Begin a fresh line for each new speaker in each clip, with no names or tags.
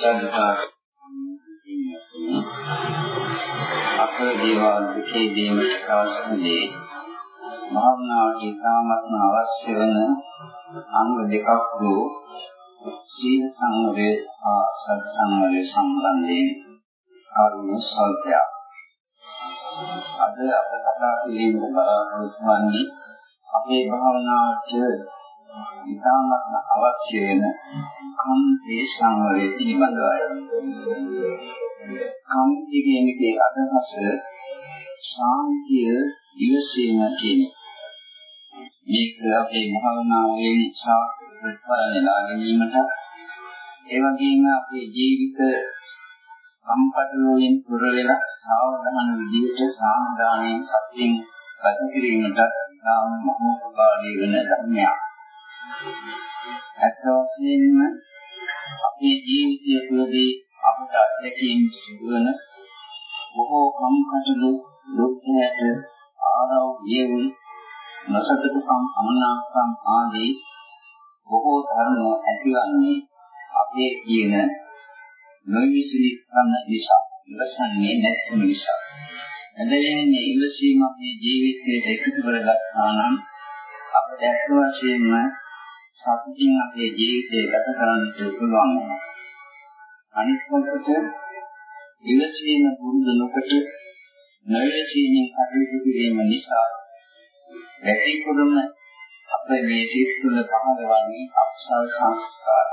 සද්ධා අප දේවාල දෙකේදීම අවසන්දී භාවනාවට ඉතාමත්ම අවශ්‍ය වන අංග දෙකක් වූ සීල සංවරය හා සත් සංවරය සම්බන්ධයෙන් කරුණු සල්පයක්. අද අප කතා කිරීමට බලාපොරොත්තු වන්නේ අපේ භාවනාවට ඉතාමත්ම අවශ්‍ය වෙන කම්පේ සංවරය පිළිබඳවයි. කම්පේ කියන එකේ අදහස ශාන්තිය ඉවසීම කියන මේක අපේ භාවනාවෙන් සාර්ථක ප්‍රතිඵල ලබා ගැනීමට ඒ වගේම අපේ ජීවිත සම්පතලෝයෙන් පුර වෙලා සාවධාන විදිහට සාමදානයෙන් සත්‍යයෙන් ගත කිරීමට නාම මහෝපකාරී වෙන ධර්මයක්. අත් වශයෙන්ම අපේ ජීවිතය තුළදී අපට අත්දැකීම් සිදුවන බොහෝ කම්කටොළු දුක්ඛයට ආරෝග්‍යයෙන් නසතකම් අමනාපම් ආදී බොහෝ ධර්ම ඇතිවන්නේ අපේ කියන නොවිසිලි කරන නිසා ඉවසන්නේ නැතිම නිසා. එබැවින් මේ ඉවසීම අපේ ජීවිතයට එකතු කරගත්තා නම් අපට ඇත්ත වශයෙන්ම සතුටින් අපේ ජීවිතය ගත කරන්නට පුළුවන් වෙනවා. අනිත් පැත්තට ඉවසීම පුරුදු නොකොට නොයසීමෙන් කටයුතු කිරීම නිසා වැටිකුරුම අපේ මේ සිත් තුළ පහළවන්නේ අක්ෂර සංස්කාර.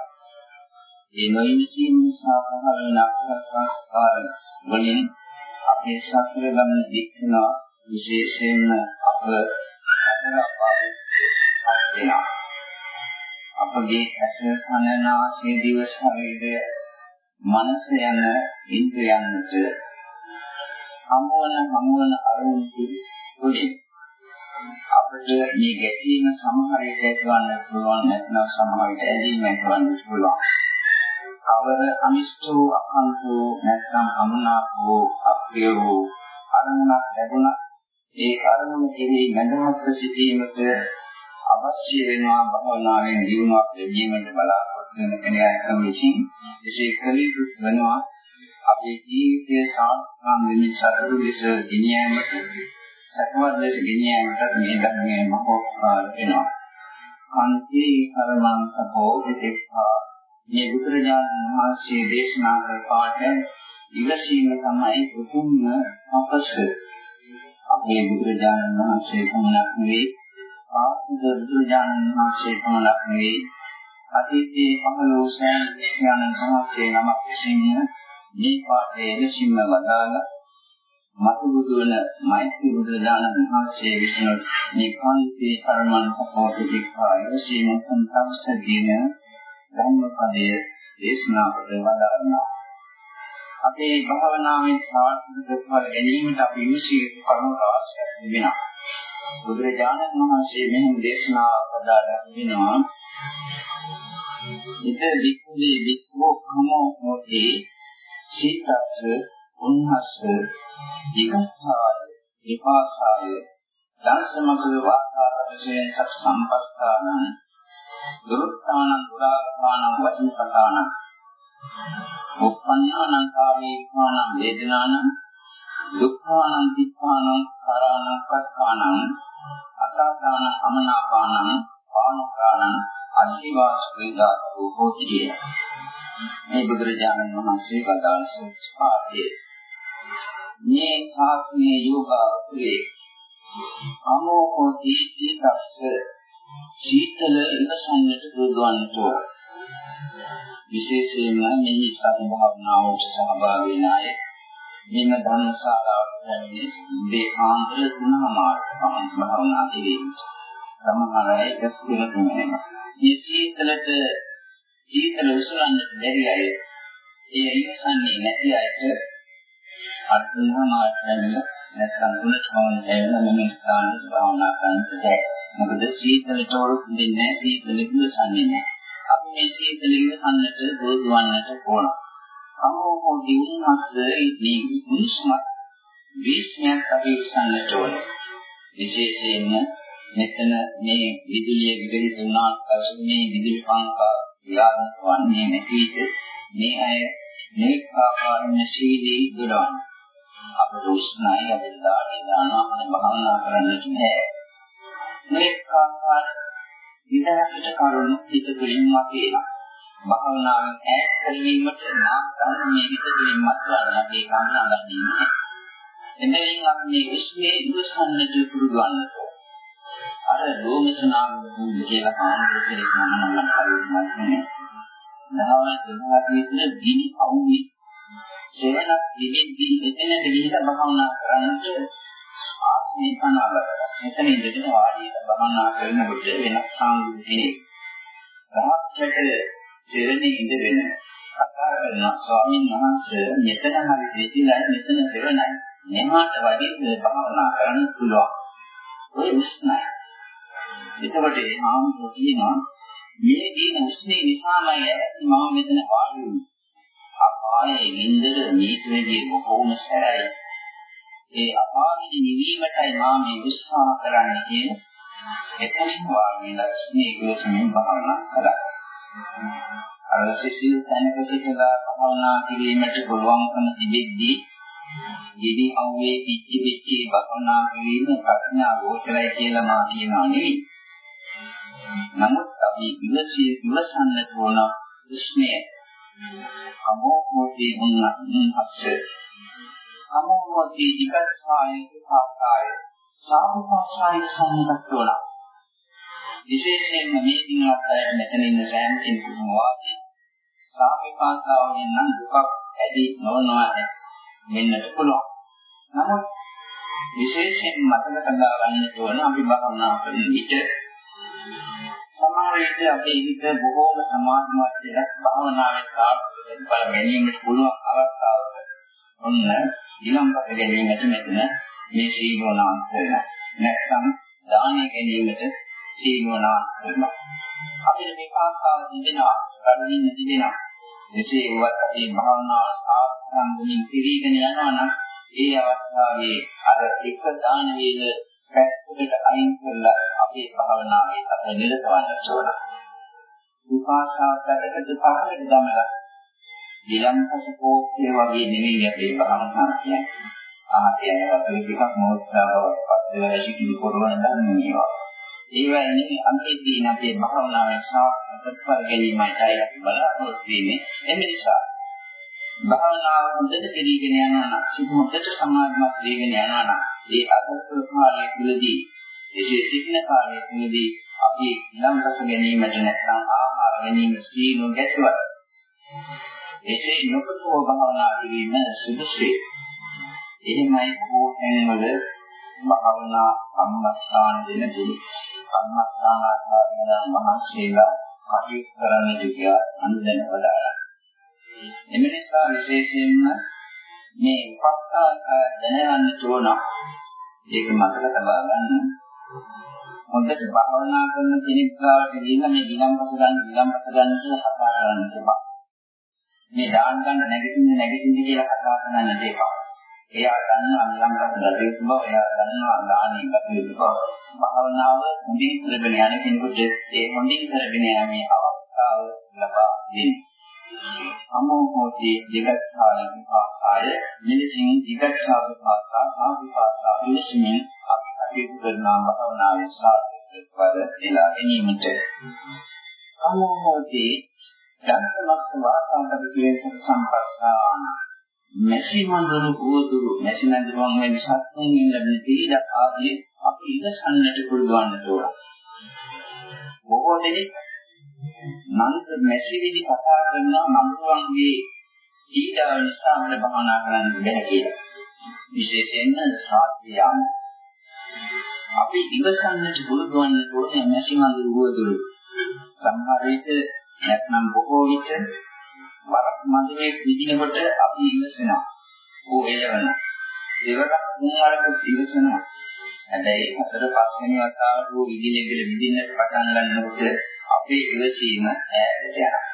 ඒ නොයසීම නිසා පහළ වෙන අක්ෂර සංස්කාර වලින් අපේ සසර ගමන දික් වෙනවා විශේෂයෙන්ම අප වෙනවා. අපගේ ඇස කන නාසය දිව ශරීරය මනස යන ඉන්ද්‍රයන්ට හමුවන හමුවන අරුණු තුලින් අපිට මේ ගැටීම සමහර විට ඇතිවන්න පුළුවන් නැත්නම් සමහර විට ඇලීම ඇතිවන්න පුළුවන්. අවර අනිෂ්ඨෝ අකන්තෝ නැත්නම් අමනාපෝ අප්‍රියෝ අරමුණක් ලැබුණා ඒ අරමුණ කෙරෙහි මඳහත් සිටීමට අවශ්‍ය වෙනවා භවනාවෙන් දිනුවක් ලැබීමට බලාපොරොත්තු වෙන කෙනෙක් විසින් එසේ කළ යුතු වෙනවා. අපේ ජීවිතයේ සාර්ථකම් වෙමින් සතුරු ලෙස ගෙනියෑමට සතුවත් ලෙස ගෙනියෑමට මේ ධර්මයේ මහෝපකාර වෙනවා. අන්ති කර්මං සපෝ විදෙක්ඛා. මේ බුදුරජාණන් වහන්සේ දේශනා කළ පාඩ ඉවසීම තමයි උතුම්ම අපස. අපේ බුදුරජාණන් වහන්සේ පමණක් නෙවෙයි ආසුද බුදුරජාණන් වහන්සේ පමණක් නෙවෙයි අතීතයේ පහළ වූ සෑම ඥාන සමාජයේ නමක් විසින් මේ පාඩේ එලෙසින්ම වදාලා මතු බුදුන මෛත්‍රී බුදුරජාණන් වහන්සේ විසින් මේ කාන්තේ කර්මන් අපෝතිකා ඉවසීම සම්පස්සදීන ධම්මපදයේ දේශනා කොට වදාරනවා අපේ භාවනාවේ සාර්ථක ප්‍රතිඵල ගැනීමට අපි විශ්ී කරුණු අවශ්‍යයි වෙනවා. බුදුරජාණන් වහන්සේ මෙහෙම දේශනා කරලා දෙනවා. ඉත වික්ඛේ වික්ඛෝ කමෝ හෝති සීතස්ස උන්හස්ස විකස්සාය විපාසාය දර්ශමකල වාතාවරණයෙන් සත් සම්පස්ථානං දුරුත්තානං දුරාගානං වචිකතානං උප්පන්නානං කාමීකානං වේදනානං දුක්ඛානං තිප්පානං කරාණං පස්සානං අසාදාන අමනාපානං පානකානං අනිවාස්කේදාතු හෝති මේ බුදුරජාණන් වහන්සේ වදාළ සූත්‍රපාඨයේ. මේ ශාස්ත්‍රීය යෝගාවතරේ අමෝහෝති සීතස්ස සීතල ඉවසන්නට පුරුදුවන්නට විශේෂයෙන්ම මේ සම්භාවනාවට සහභාගී වෙන අය මෙන්න ධර්මශාලාවට පැමිණි දේහාන්තර තුනමාරට පමණ භාවනා කිරීම. සමහර අය එක ස්ථිරකම වෙනවා. මේ සීතලට සීතල උසලන්නට බැරි අය ඒ ඉවසන්නේ නැති අයට අර්ථමාර්ථ පැමිණ නැත්නම් තුනට පමණ පැමිණ මෙන්න ස්ථානට භාවනා කරන්නට බැහැ. මොකද සීතලට වරුත් දෙන්නේ නැහැ සීතල ඉවසන්නේ නැහැ. අපි මේ සීතල ඉවසන්නට දෝදවන්නට ඕන. සමෝහෝ දිනුනස්ස මේ මුනිස්මත් විශ්මයක් අපි ඉවසන්නට ඕන. විශේෂයෙන්ම මෙතන මේ විදුලිය විදුලි දුන්නාට පස්සේ මේ විදුලි පංකා ක්‍රියාත්මක වන්නේ නැති විට මේ අය මේ ආකාරයෙන් සීදී දුරවන අපට උස්නායි අපිට දානේ දානවා අපිට භාවනා කරන්නට බෑ. මේ ආකාර විදහාකට කරුණු හිත තුළින් මතේනවා භාවනාවෙන් ඈත් කරවීමට නාගන්න මේ හිත තුළින් මතවන්න අපි කන්නාගන්නේ එමෙන්න අපි මේ විශ්නේ ඉවසන්නට පුරුදු වන්නට අර ලෝමසනාම කියලා ආනන්ද කෙනෙක් මම නම් හරියට නැහැ. දහවල් දෙනවා කියන දිනි අවුනේ සෙවණක් දෙමින් එතනට ගිහින් භාවනා කරන්නට ආස්මේ කනවල. මෙතන ඉඳගෙන වාඩියට භාවනා කරනකොට වෙනස් සාමුදේ. රහත්කට සෙවණේ ඉඳගෙන කතා කරන ස්වාමීන් වහන්සේ මෙතන හරි දෙසිලා මෙතන සෙවණයි. මෙහාට වගේ භාවනා කරන්න පුළුවන්. ඔය උස්නයි. එතකොට ඒ ආම්බෝ කියනවා මේ දින උස්නේ නිසාමයි මම මෙතන වාඩි වුනේ. අපායේ නින්දර මේකෙදී බොහෝම සැරයි. ඒ අපායේ නිවීමටයි මම මේ උත්සාහ කරන්නේ කියන එතනින් වාගේ ලක්ෂණේ ගෝසමින් භාවනා කළා. අර සිසිල් තැනක සිටලා භාවනා කිරීමට පුළුවන්කම තිබෙද්දී ඉදි අවුවේ පිච්චි පිච්චි භාවනා කිරීම ප්‍රඥා ගෝචරයි කියලා මා කියනවා නෙවෙයි. නමුත් අපි ඉවසී ඉවසන්නට ඕන ප්‍රශ්නය අමෝහෝති මුන්නස්ස අමෝහෝති විකස්සාය සාකාය සාමුපාසාය සම්මතෝන විශේෂයෙන්ම මේ දිනවල මෙතන ඉන්න සෑම කෙනෙකුම වාදී සාමිපාසාවෙන් නම් දුකක් ඇති නොවනවා වෙන්නට පුළුවන්. නමුත් විශේෂයෙන් මතක තබා ගන්නට ඕන අපි භාවනා කරන විට සමහර විට අපේ හිත බොහෝම සමාධිමත් වෙලා භාවනාවේ සාර්ථක බල ගැනීමට පුළුවන් අවස්ථාවක ඔන්න ඊළඟට ගැනීමට මෙතන මේ සීලෝනාන්ත වෙනවා. නැත්නම් දානය ගැනීමට සීලෝනාන්ත වෙනවා. අපිට මේ කාකාව තිබෙනවා, කරුණින් තිබෙනවා. එසේ වුවත් අපේ භාවනාව සාර්ථකවමින් පිරීගෙන යනවා නම් ඒ අවස්ථාවේ අර එක දාන වේල පැත්තකට අයින් කරලා අපේ භාවනාවේ අත නිරතවන්න ඕන. විපාශාවකට පහළට ගමලා ඊළඟට කෝප්පේ වගේ නෙවෙයි අපේ භාවනාව කියන්නේ. ආහතයන වගේ ටිකක් මොහොතාව පස්සේ සිටින පොරවන ධර්මනියවා. ඒවා නෙමෙයි අන්තිමදී අපේ භාවනාවේ සාර්ථකත්වය ගැනීමයි අපි බලාපොරොත්තු වෙන්නේ. ඒ නිසා භාවනාව හොඳට පිළිගෙන යනවා නම් සිත හොඳට සමාධිමත් වෙගෙන යනවා නම් ඒ අගත කාලය තුළදී එසේ සිටින කාලය තුළදී අපි ඊළඟ රස ගැනීමට නැත්නම් ආහාර ගැනීම සීල ගැසුවත් එසේ නොකතෝ භාවනා කිරීම සුදුසුයි. එහෙමයි බොහෝ තැන්වල භාවනා සම්මස්ථාන දෙන දුරු සම්මස්ථාන ආකාරයෙන් මහසීලා කටයුතු කරන්න දෙකියා අනුදැන වදාළා. එම නිසා විශේෂයෙන්ම මේ උපස්ථාන දැනගන්න ඕන. ඒක මතක තබා ගන්න. හොඳට භාවනා කරන කෙනෙක් ගාවට ගිහින් මේ ඊළඟපස ගන්න ඊළඟපස ගන්න කියලා කතා කරන්න එපා. මේ දාන ගන්න නැගිටින්න නැගිටින්න කියලා කතා කරන්න දෙපා. එයා දන්නවා ඊළඟපස ගතිය බව එයා දන්නවා දානෙ ගතිය බව. භාවනාව හොඳින් කරගෙන යන කෙනෙකුට ඒ හොඳින් කරගෙන යන්නේ අවස්ථාව ලබා දෙන්නේ. අමෝහෝති දිගත්තාය විපාසාය මෙලෙසින් දිගත්තා විපාසා සාවිපාසා විශ්මින් අපි කටයුතු කරන භවනාවේ සාර්ථක පද එලා ගැනීමට අමෝහෝති දන්සමස්ස වාසාන්තක ක්ලේශ සම්පස්සාන මෙසි මඳුරු උවදුරු මෙසි නඳුරුන් වෙන සත්තුන් ලැබෙන පීඩා ආදී අපි ඉවසන්නට පුළුවන් තෝරා බොහෝ දෙනෙක් මන්ත්‍ර මැසිවිලි කතා කරනවා මන්ත්‍රයන්ගේ ඊඩාව නිසා අපිට භවනා කරන්න බැහැ කියලා. විශේෂයෙන්ම සාත්‍යයන්. අපි ඉවසන්නට පුරුදු වන්න ඕනේ මැසිමඳුරු වුවදුරු. සමහර විට නැත්නම් බොහෝ විට වරක් මඳුරේ විදිනකොට අපි ඉවසනවා. ඕ එළවන. ඒවට මුංගලක ඉවසනවා. හැබැයි හතර පස්වෙනි වතාවට විදිනෙකට විදින්නට පටන් ගන්නකොට අපේ ඉවසීම ඈතට යනවා.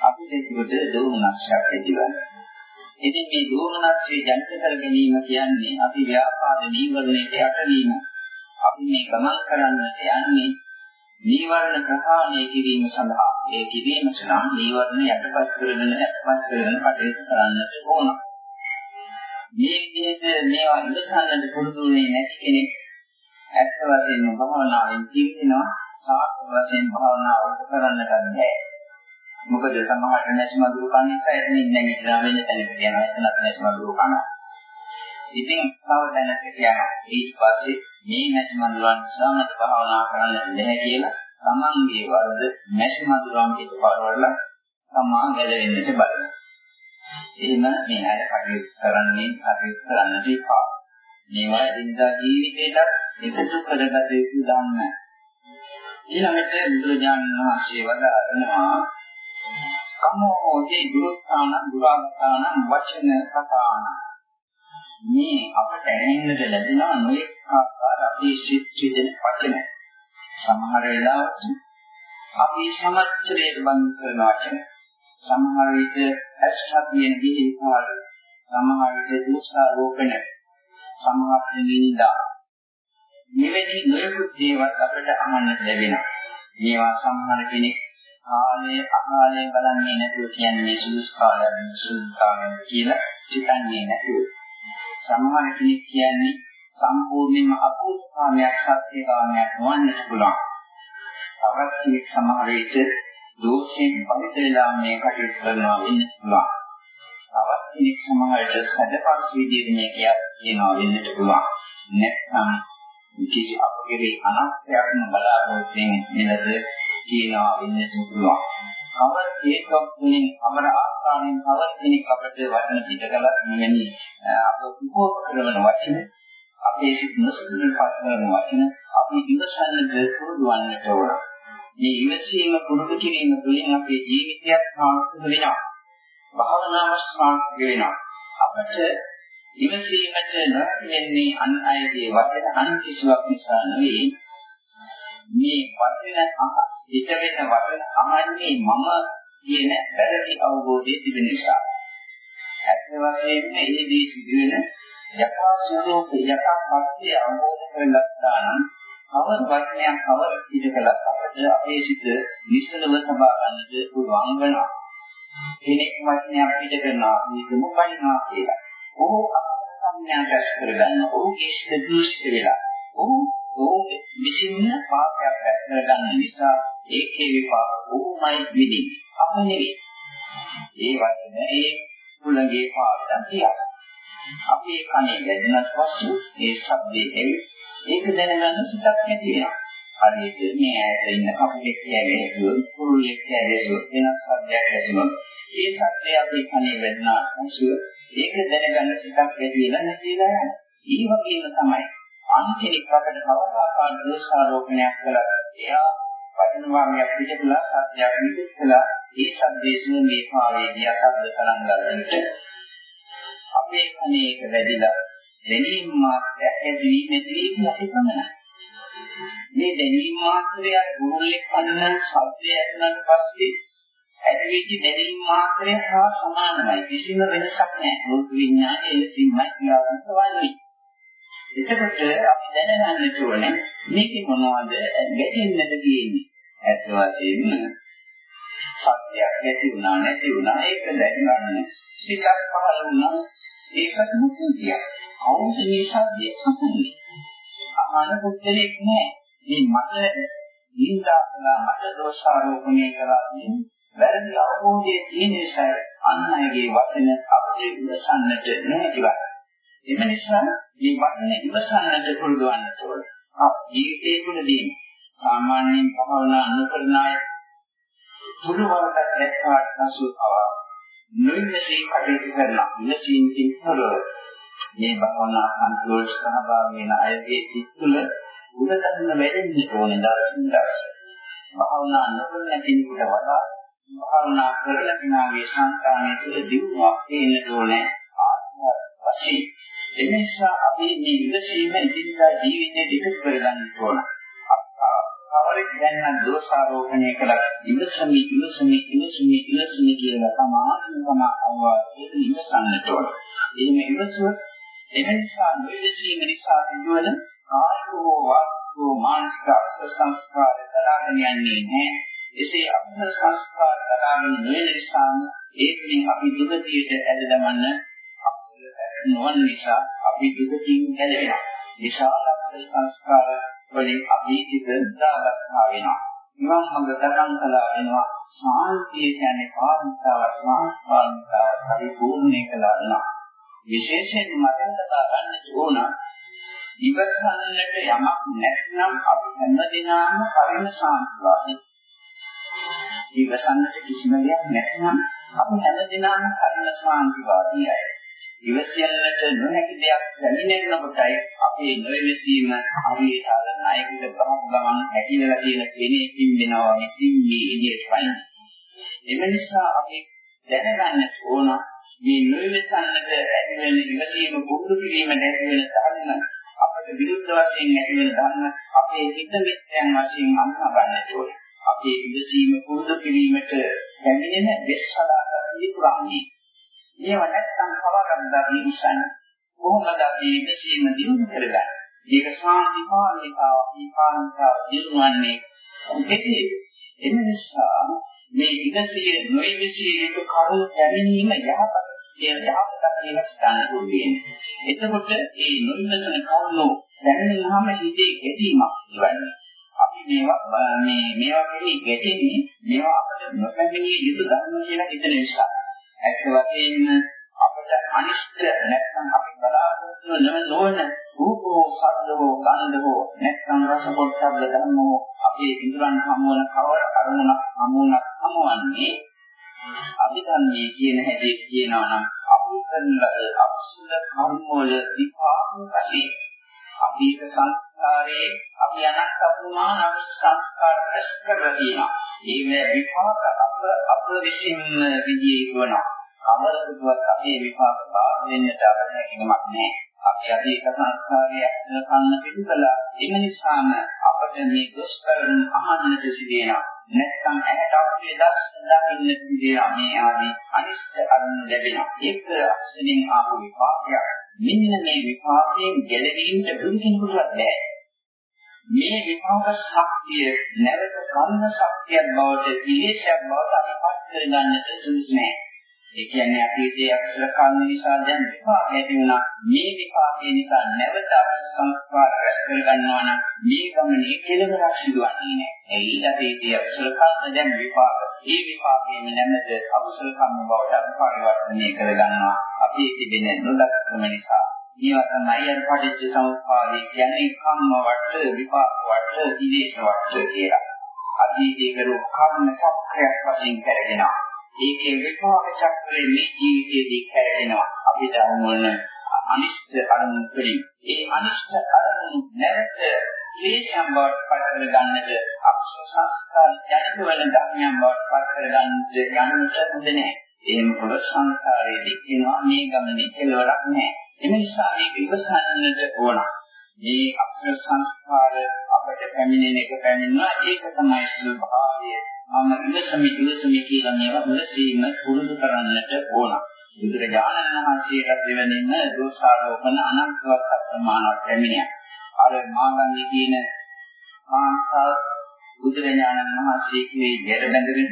අපිට ඒකට දෝමනස්යක් ඇතිවෙනවා. ඉතින් මේ දෝමනස්සේ ජනිත කර ගැනීම කියන්නේ අපි ව්‍යාපාද නීවරණයට යටවීම. අපි මේ ගමන් කරන්නට යන්නේ නීවරණ ප්‍රහාණය කිරීම සඳහා. ඒ කිරීමට නම් නීවරණ යටපත් කරගෙන යටපත් කරගෙන කටයුතු කරන්නට ඕන. මේ විදිහට මේවා ඉවසන්නට පුරුදු වෙන්නේ නැති කෙනෙක් ඇත්ත වශයෙන්ම භාවනාවෙන් පිළිවෙනවා සාර්ථක වශයෙන් භාවනාව කරන්නට බැහැ. මොකද සමහරට නැස්මදුරු කන නිසා එතනින් නැගිටලා වෙන තැනකට යනවා එතනත් නැස්මදුරු කන. ඉතින් තව දැනට කියනවා ඊට පස්සේ මේ නැස්මදුරන් නිසා මට භාවනා කරන්න බැහැ කියලා තමන්ගේ වරද නැස්මදුරන් පිටපරවල තමා ගැලවෙන්නට බලනවා. එහෙම මේ අය කටයුතු කරන්නේ කටයුතු කරන්නට එපා. මේවා දිනදා ජීවිතේට එකතු කරගත යුතු ධර්ම. ඊළඟට බුදුරජාණන් වහන්සේ වදාරනවා කමෝහෝති දුරුත්තාන දුරාගතාන වචන කතාන මේ අපට ඇහෙන්නට ලැබෙනා නොඑක ආකාර අපේ සිත් විදෙන වචන සමහර වෙලාවට අපි සමච්චරයට බඳ කරන වචන සමහර විට ඇස්හත් කියන විදිහට සමහර විට දෝෂාරෝපණ සමහර නින්දා මෙවැනි නොයෙකුත් දේවල් අපට අහන්නට ලැබෙනවා. මේවා සමහර කෙනෙක් කාලයේ අකාලයේ බලන්නේ නැතුව කියන්නේ සුදුසු කාලයක් සුදුසු කාලයක් කියලා හිතන්නේ නැතුව. සමහර කෙනෙක් කියන්නේ සම්පූර්ණයෙන්ම අපූර්ව කාමයක් සත්‍ය කාමයක් නොවන්නට පුළුවන්. තවත් කෙනෙක් සමහර විට දෝෂයෙන් බලිත වෙලා මේ කටයුතු කරනවා වෙන්න පුළුවන්. තවත් කෙනෙක් සමහර විට සදපස් විදිහට මේ කියනවා වෙන්නට පුළුවන්. නැත්නම් කිසි අපගේ අනත්යක්ම බලාපොරොත්තුෙන් මෙලද කියනවා වෙන්නට පුළුවන්. කවර හේතුවක් වලින් අමර ආස්ථානෙන් කවර කෙනෙක් අපට වචන පිට කළත් මෙවැනි අප උපෝත් කරන වචන අපේ සිත් නොසුදුන පස්වන වචන අපි ඉවසන්නට පුරුදු වන්නට ඕන. මේ ඉවසීම පුරුදු කිරීම තුළින් අපේ ජීවිතයක් සාර්ථක වෙනවා. භාවනාව සාර්ථක වෙනවා. අපට ඉවසීමට නොහැකියන්නේ අන් අයගේ වචන අන් කිසිවක් නිසා නෙවෙයි. මේ වචන අහ හිත වෙන වචන අහන්නේ මම කියන වැරදි අවබෝධය තිබෙන නිසා. ඇත්ත වශයෙන්ම එහිදී සිදුවෙන යථා ස්වરૂප යථා පත්‍ය අවබෝධ කරගත්තා නම් කවර වචනයක් කවර පිටකලක් අපිට අපේ සිත නිසලව තබා ගන්නට පුළුවන් වෙනවා. කෙනෙක් වචනයක් පිට කරනවා මේක මොකයිනා කියලා. ඔහු සංඥා දැස් කරගන්න. ඔහුගේ සිත දූෂිත වෙලා. ඔහු ඔහු විසින්න පාපයක් දැස් කරගන්න නිසා ඒකේ විපාක ඔහුමයි විඳින්නේ. අප නෙවෙයි. ඒ වචන ඒ කුලගේ පාඩම් තියලා. අපි ඒ කනේ වැදුනත් පස්සේ ඒ ශබ්දේ එයි ඒක දැනගන්න සිතක් නැති වෙනවා. හරියට මේ ඈත ඉන්න කපුලෙක් කියන්නේ කුරුල්ලෙක් කියන්නේ වෙනස් ශබ්දයක් ඇසුනොත් ඒ ශබ්දය අපි කනේ වැදුනාට පස්සේ ඒක දැනගන්න සිතක් ඇති වෙලා නැති වෙලා යනවා. ඒ වගේම තමයි අන්තිමට අපිට කවදාකවත් දෝෂාරෝපණයක් කළා. එයා වචන වාග්යක් පිටුලා සත්‍යයක් පිටුලා ඒ ශබ්දයේ මේ භාවයේදී අසබ්ද තරංග ගන්නට අපේ කණේක වැඩිලා දැනීම මාත්‍රයක් ඇති වී නැති වී නැති පමණයි. මේ දැනීම මාත්‍රය ගුරුල්ලෙක් කන්න ශබ්දය ඇසුනට පස්සේ ඇතිවෙච්ච දැනීම මාත්‍රය හා සමානයි. කිසිම වෙනසක් නැහැ. රූප විඥානයේ ලෙසින්මයි ක්‍රියාත්මක වන්නේ. එතකොට අපි දැනගන්න ඕනේ මේක මොනවද ගැටෙන්නට තියෙන්නේ. ඇත්ත වශයෙන්ම සත්‍යයක් නැති වුණා නැති වුණා ඒක දැනගන්න. සිතක් පහළ වුණා ඒකට මුකුත් කියක්. කවුද මේ සත්‍යය අහන්නේ? අහන පුද්ගලෙක් නෑ. මේ මට නින්දා කළා මට දෝෂාරෝපණය කළා කියන වැරදි අවබෝධයේ තියෙන නිසා අන් අයගේ වචන අපේ ඉවසන්නට නොහැකියි. එම නිසා මේ වචන ඉවසන්නට පුළුවන් වන්නට ඕන. අප ජීවිතයේ තුළදී සාමාන්‍යයෙන් භාවනා නොකරන අය පුදුමකට දැක්කාට පසු නොඉවසී කටයුතු කරන ඉවසීමකින් තොරව මේ භාවනා අන්තිවල සහභාගී වෙන අයගේ සිත් තුළ උදතන්න වැඩෙන්න ඕනේ දවසින් දවස. භාවනා නොකරන කෙනෙකුට වඩා භාවනා කරන කෙනාගේ සංකාණය තුළ දියුණුවක් තියෙන්න ඕනේ ආත්ම වශයෙන්. එනිසා අපි මේ ඉවසීම ඉදිරියට ජීවිතේ දෙක කරගන්න ඕන. කවරෙක් දැන් දෝෂාරෝපණය කළා ඉවසමි ඉවසමි ඉවසමි ඉවසමි කියලා සමාධිය තම අවවාදයෙන් ඉවසන්නට ඕන. එහෙම ඉවසුවොත් එනිසා නිවිසීම නිසා සිදුවන කායික හෝ වාචික මානසික සංස්කාර දරාගෙන යන්නේ නැහැ. එසේ අකුසල සංස්කාර කරාගෙන නොවන නිසාම ඒකෙන් අපි දුගතියට ඇදදමන්න අකුසල නොවන නිසා අපි දුගතියෙන් ගැලවෙනවා. විශාල අකුසල සංස්කාර වලින් අපි සිත දාගත්තා වෙනවා. නිවන් මඟ ගතන් කළා වෙනවා. ශාන්තිය කියන්නේ පාරමිතාව සමාපාරමිතාව පරිපූර්ණේ කළා වෙනවා. විශේෂයෙන් මතක තබා ගන්න ඕන ඉවසන්නට යමක් නැත්නම් අපි හැමදෙනාම කර්ම සාන්තිවාදී. ඉවසන්නට කිසිම දෙයක් නැත්නම් අපි හැමදෙනාම කර්ම සාන්තිවාදී අය. ඉවසියන්නට නොහැකි දෙයක් දැනෙන්න කොටයි අපේ නොයවසීම හරියට අර නායකද ගමන් ගමන් ඇකිලලා තියෙන කෙනේ පින්නවා වගේ පින්නේ එළියට පයින්. එම නිසා අපි දැනගන්න ඕන මේ නොයවසන්නට ඇති වෙන ඉවසීම පුරුදු කිරීමට ඇති වෙන ධර්ම අපට විරුද්ධ වශයෙන් ඇති වෙන ධර්ම අපේ හිත මිත්‍යයන් වශයෙන් අම්මා ගන්නට ඕනේ. අපේ ඉවසීම පුරුදු කිරීමට පැමිණෙන දෙස්සලා පිළිපුරන්නේ මේව නැත්තම් කවරක්ද ඉස්සන් කොහොමද අපි ඉඳීම දිනු කරගන්නේ? මේක සාන්ති පාලිකාව දීපාන්තාව දිනුවන්නේ කෙසේ එම නිසා මේ ඉඳසිය නොයිවිසිය යුතු කරුණු පැමිණීම යහපත. කියන යහපත කියන ස්ථාන දුන්නේ එතකොට මේ නොයිවසන කරුණු දැනෙනවාම හිතේ ගැටීමක් ඉවන්නේ අපි මේවා මේ මේවා කෙරෙහි ගැටෙන්නේ මේවා අපිට නොපැමිණිය යුතු ධර්ම කියලා හිතන නිසා. ඇත්ත වශයෙන්ම අපිට අනිෂ්ට නැත්නම් අපි බලාපොරොත්තු නොවන රූපෝ ශබ්දෝ ගන්ධෝ නැත්නම් රස පොට්ටබ්බ ධර්මෝ අපේ ඉන්ද්‍රයන් හමුවන කවර අරමුණක් හමුවනක් හමුවන්නේ අභිධර්මයේ කියන හැටි කියනවා නම් අපි කරන ලද අකුසල කර්ම වල විපාක වශයෙන්. අපි ඒක සංස්කාරයේ අපි අනන්ත අප්‍රමාණ සංස්කාර රැස් කරලා තියෙනවා. ඒ විපාක අප අප විසින් විදියේ කරනවා. අමරකවත් අපේ විපාක බාර දෙන්නට අපිට හැකියාවක් නැහැ. අපි අතීත සංස්කාරයේ අසල කන්න පිටු කළා. ඒ නිසාම අපට මේ දුෂ්කරණ අහන්නට සිදෙනවා. නැත්නම් ඇහැට අපේ දර්ශන දකින්න සිදෙනවා. මේ ආදී අනිෂ්ට අරමුණු ලැබෙනවා. ඒක අක්ෂණින් ආපු විපාකයක්. මෙන්න මේ විපාකයෙන් ගැලවීමට බුදු කෙනෙකුටවත් බෑ. මේ විපාක ශක්තිය නැවත කර්ම ශක්තියක් බවට විශේෂයක් බවට අපිපත් කරගන්නට සුදුසු නෑ. ඒ කියන්නේ අතීතයේ අකුසල කර්ම නිසා දැන් විපාක ඇති වුණා. මේ විපාකේ නිසා නැවත සංස්කාර රැස් කරගන්නවා නම් මේ ගමනේ කෙලවරක් සිදුවන්නේ නෑ. ඒ ඊළඟේ අකුසල කර්ම දැන් විපාක. ඒ විපාකයෙන් නැමෙත අකුසල කර්ම බවට පරිවර්තනය කරගන්නවා. අපි තිබෙන නොදක්කම නිසා. මේවා තමයි අර පටිච්ච සමුප්පාදේ කියන්නේ කම්ම වට විපාක වට ඉදේශ වට කියලා. අතීතයේ කරු කර්ම චක්‍රයක් වශයෙන් කරගෙනවා. ඒකේ විපාක චක්‍රයේ මේ ජීවිතයේදී කරගෙනවා. අපි දන්නවන අනිෂ්ට අරමුණු වලින් ඒ අනිෂ්ට අරමුණු නැවත ක්ලේශයන් බවට පත් කර ගන්නද අක්ෂර සංස්කාර ජනිත වන ධර්මයන් බවට පත් කර ගන්නද යන්නට හොඳ නැහැ. එහෙම කොට සංසාරයේ දික්කනවා මේ ගමනේ කෙලවරක් නැහැ. එම නිසා මේක ඉවසන්නට ඕන. මේ අක්ෂර සංස්කාර අපට පැමිණෙන එක පැමිණෙනවා ඒක තමයි ස්වභාවය. මම ඉවසමි ඉවසමි කියලා මේවා ඉවසීම පුරුදු කරන්නට ඕන. බුදුරජාණන් වහන්සේට දෙවැනින්ම දෝෂාරෝපණ අනන්තවත් ප්‍රමාණයක් පැමිණියා. අර මාගන්දී කියන කාන්තාව බුදුරජාණන් වහන්සේ කියේ ගැර බැඳගෙන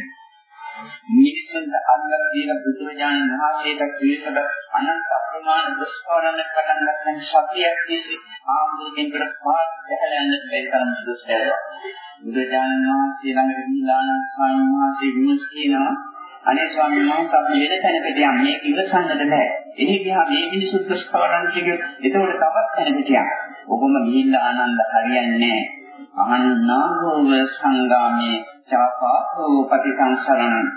මිනිසුන්ට අල්ලලා දීලා බුදුරජාණන් වහන්සේට පිළිසද අනන්ත අප්‍රමාණ දුෂ්කරණ පටන් ගන්න සතියක් තිස්සේ ආම්දුකින් කර පාත් දැහැලා යන්න බැරි තරම් දුෂ්කරව බුදුරජාණන් වහන්සේ ළඟට ගිහිලා ආනන්ද ස්වාමීන් වහන්සේ විමුස් කියනවා අනේ ස්වාමීන් වහන්සේ අපි වෙන තැනකට යන්නේ මේක ඉවසන්නට බෑ. එහි ගියා මේ මිනිසුත් දුෂ්කරණ කිව්වොත් එතකොට තවත් තැනකට යන්න. ඔබම ගිහිල්ලා ආනන්ද හරියන්නේ අහන්නාගෝව සංගාමේ චාපාතෝ පටිසංසරණ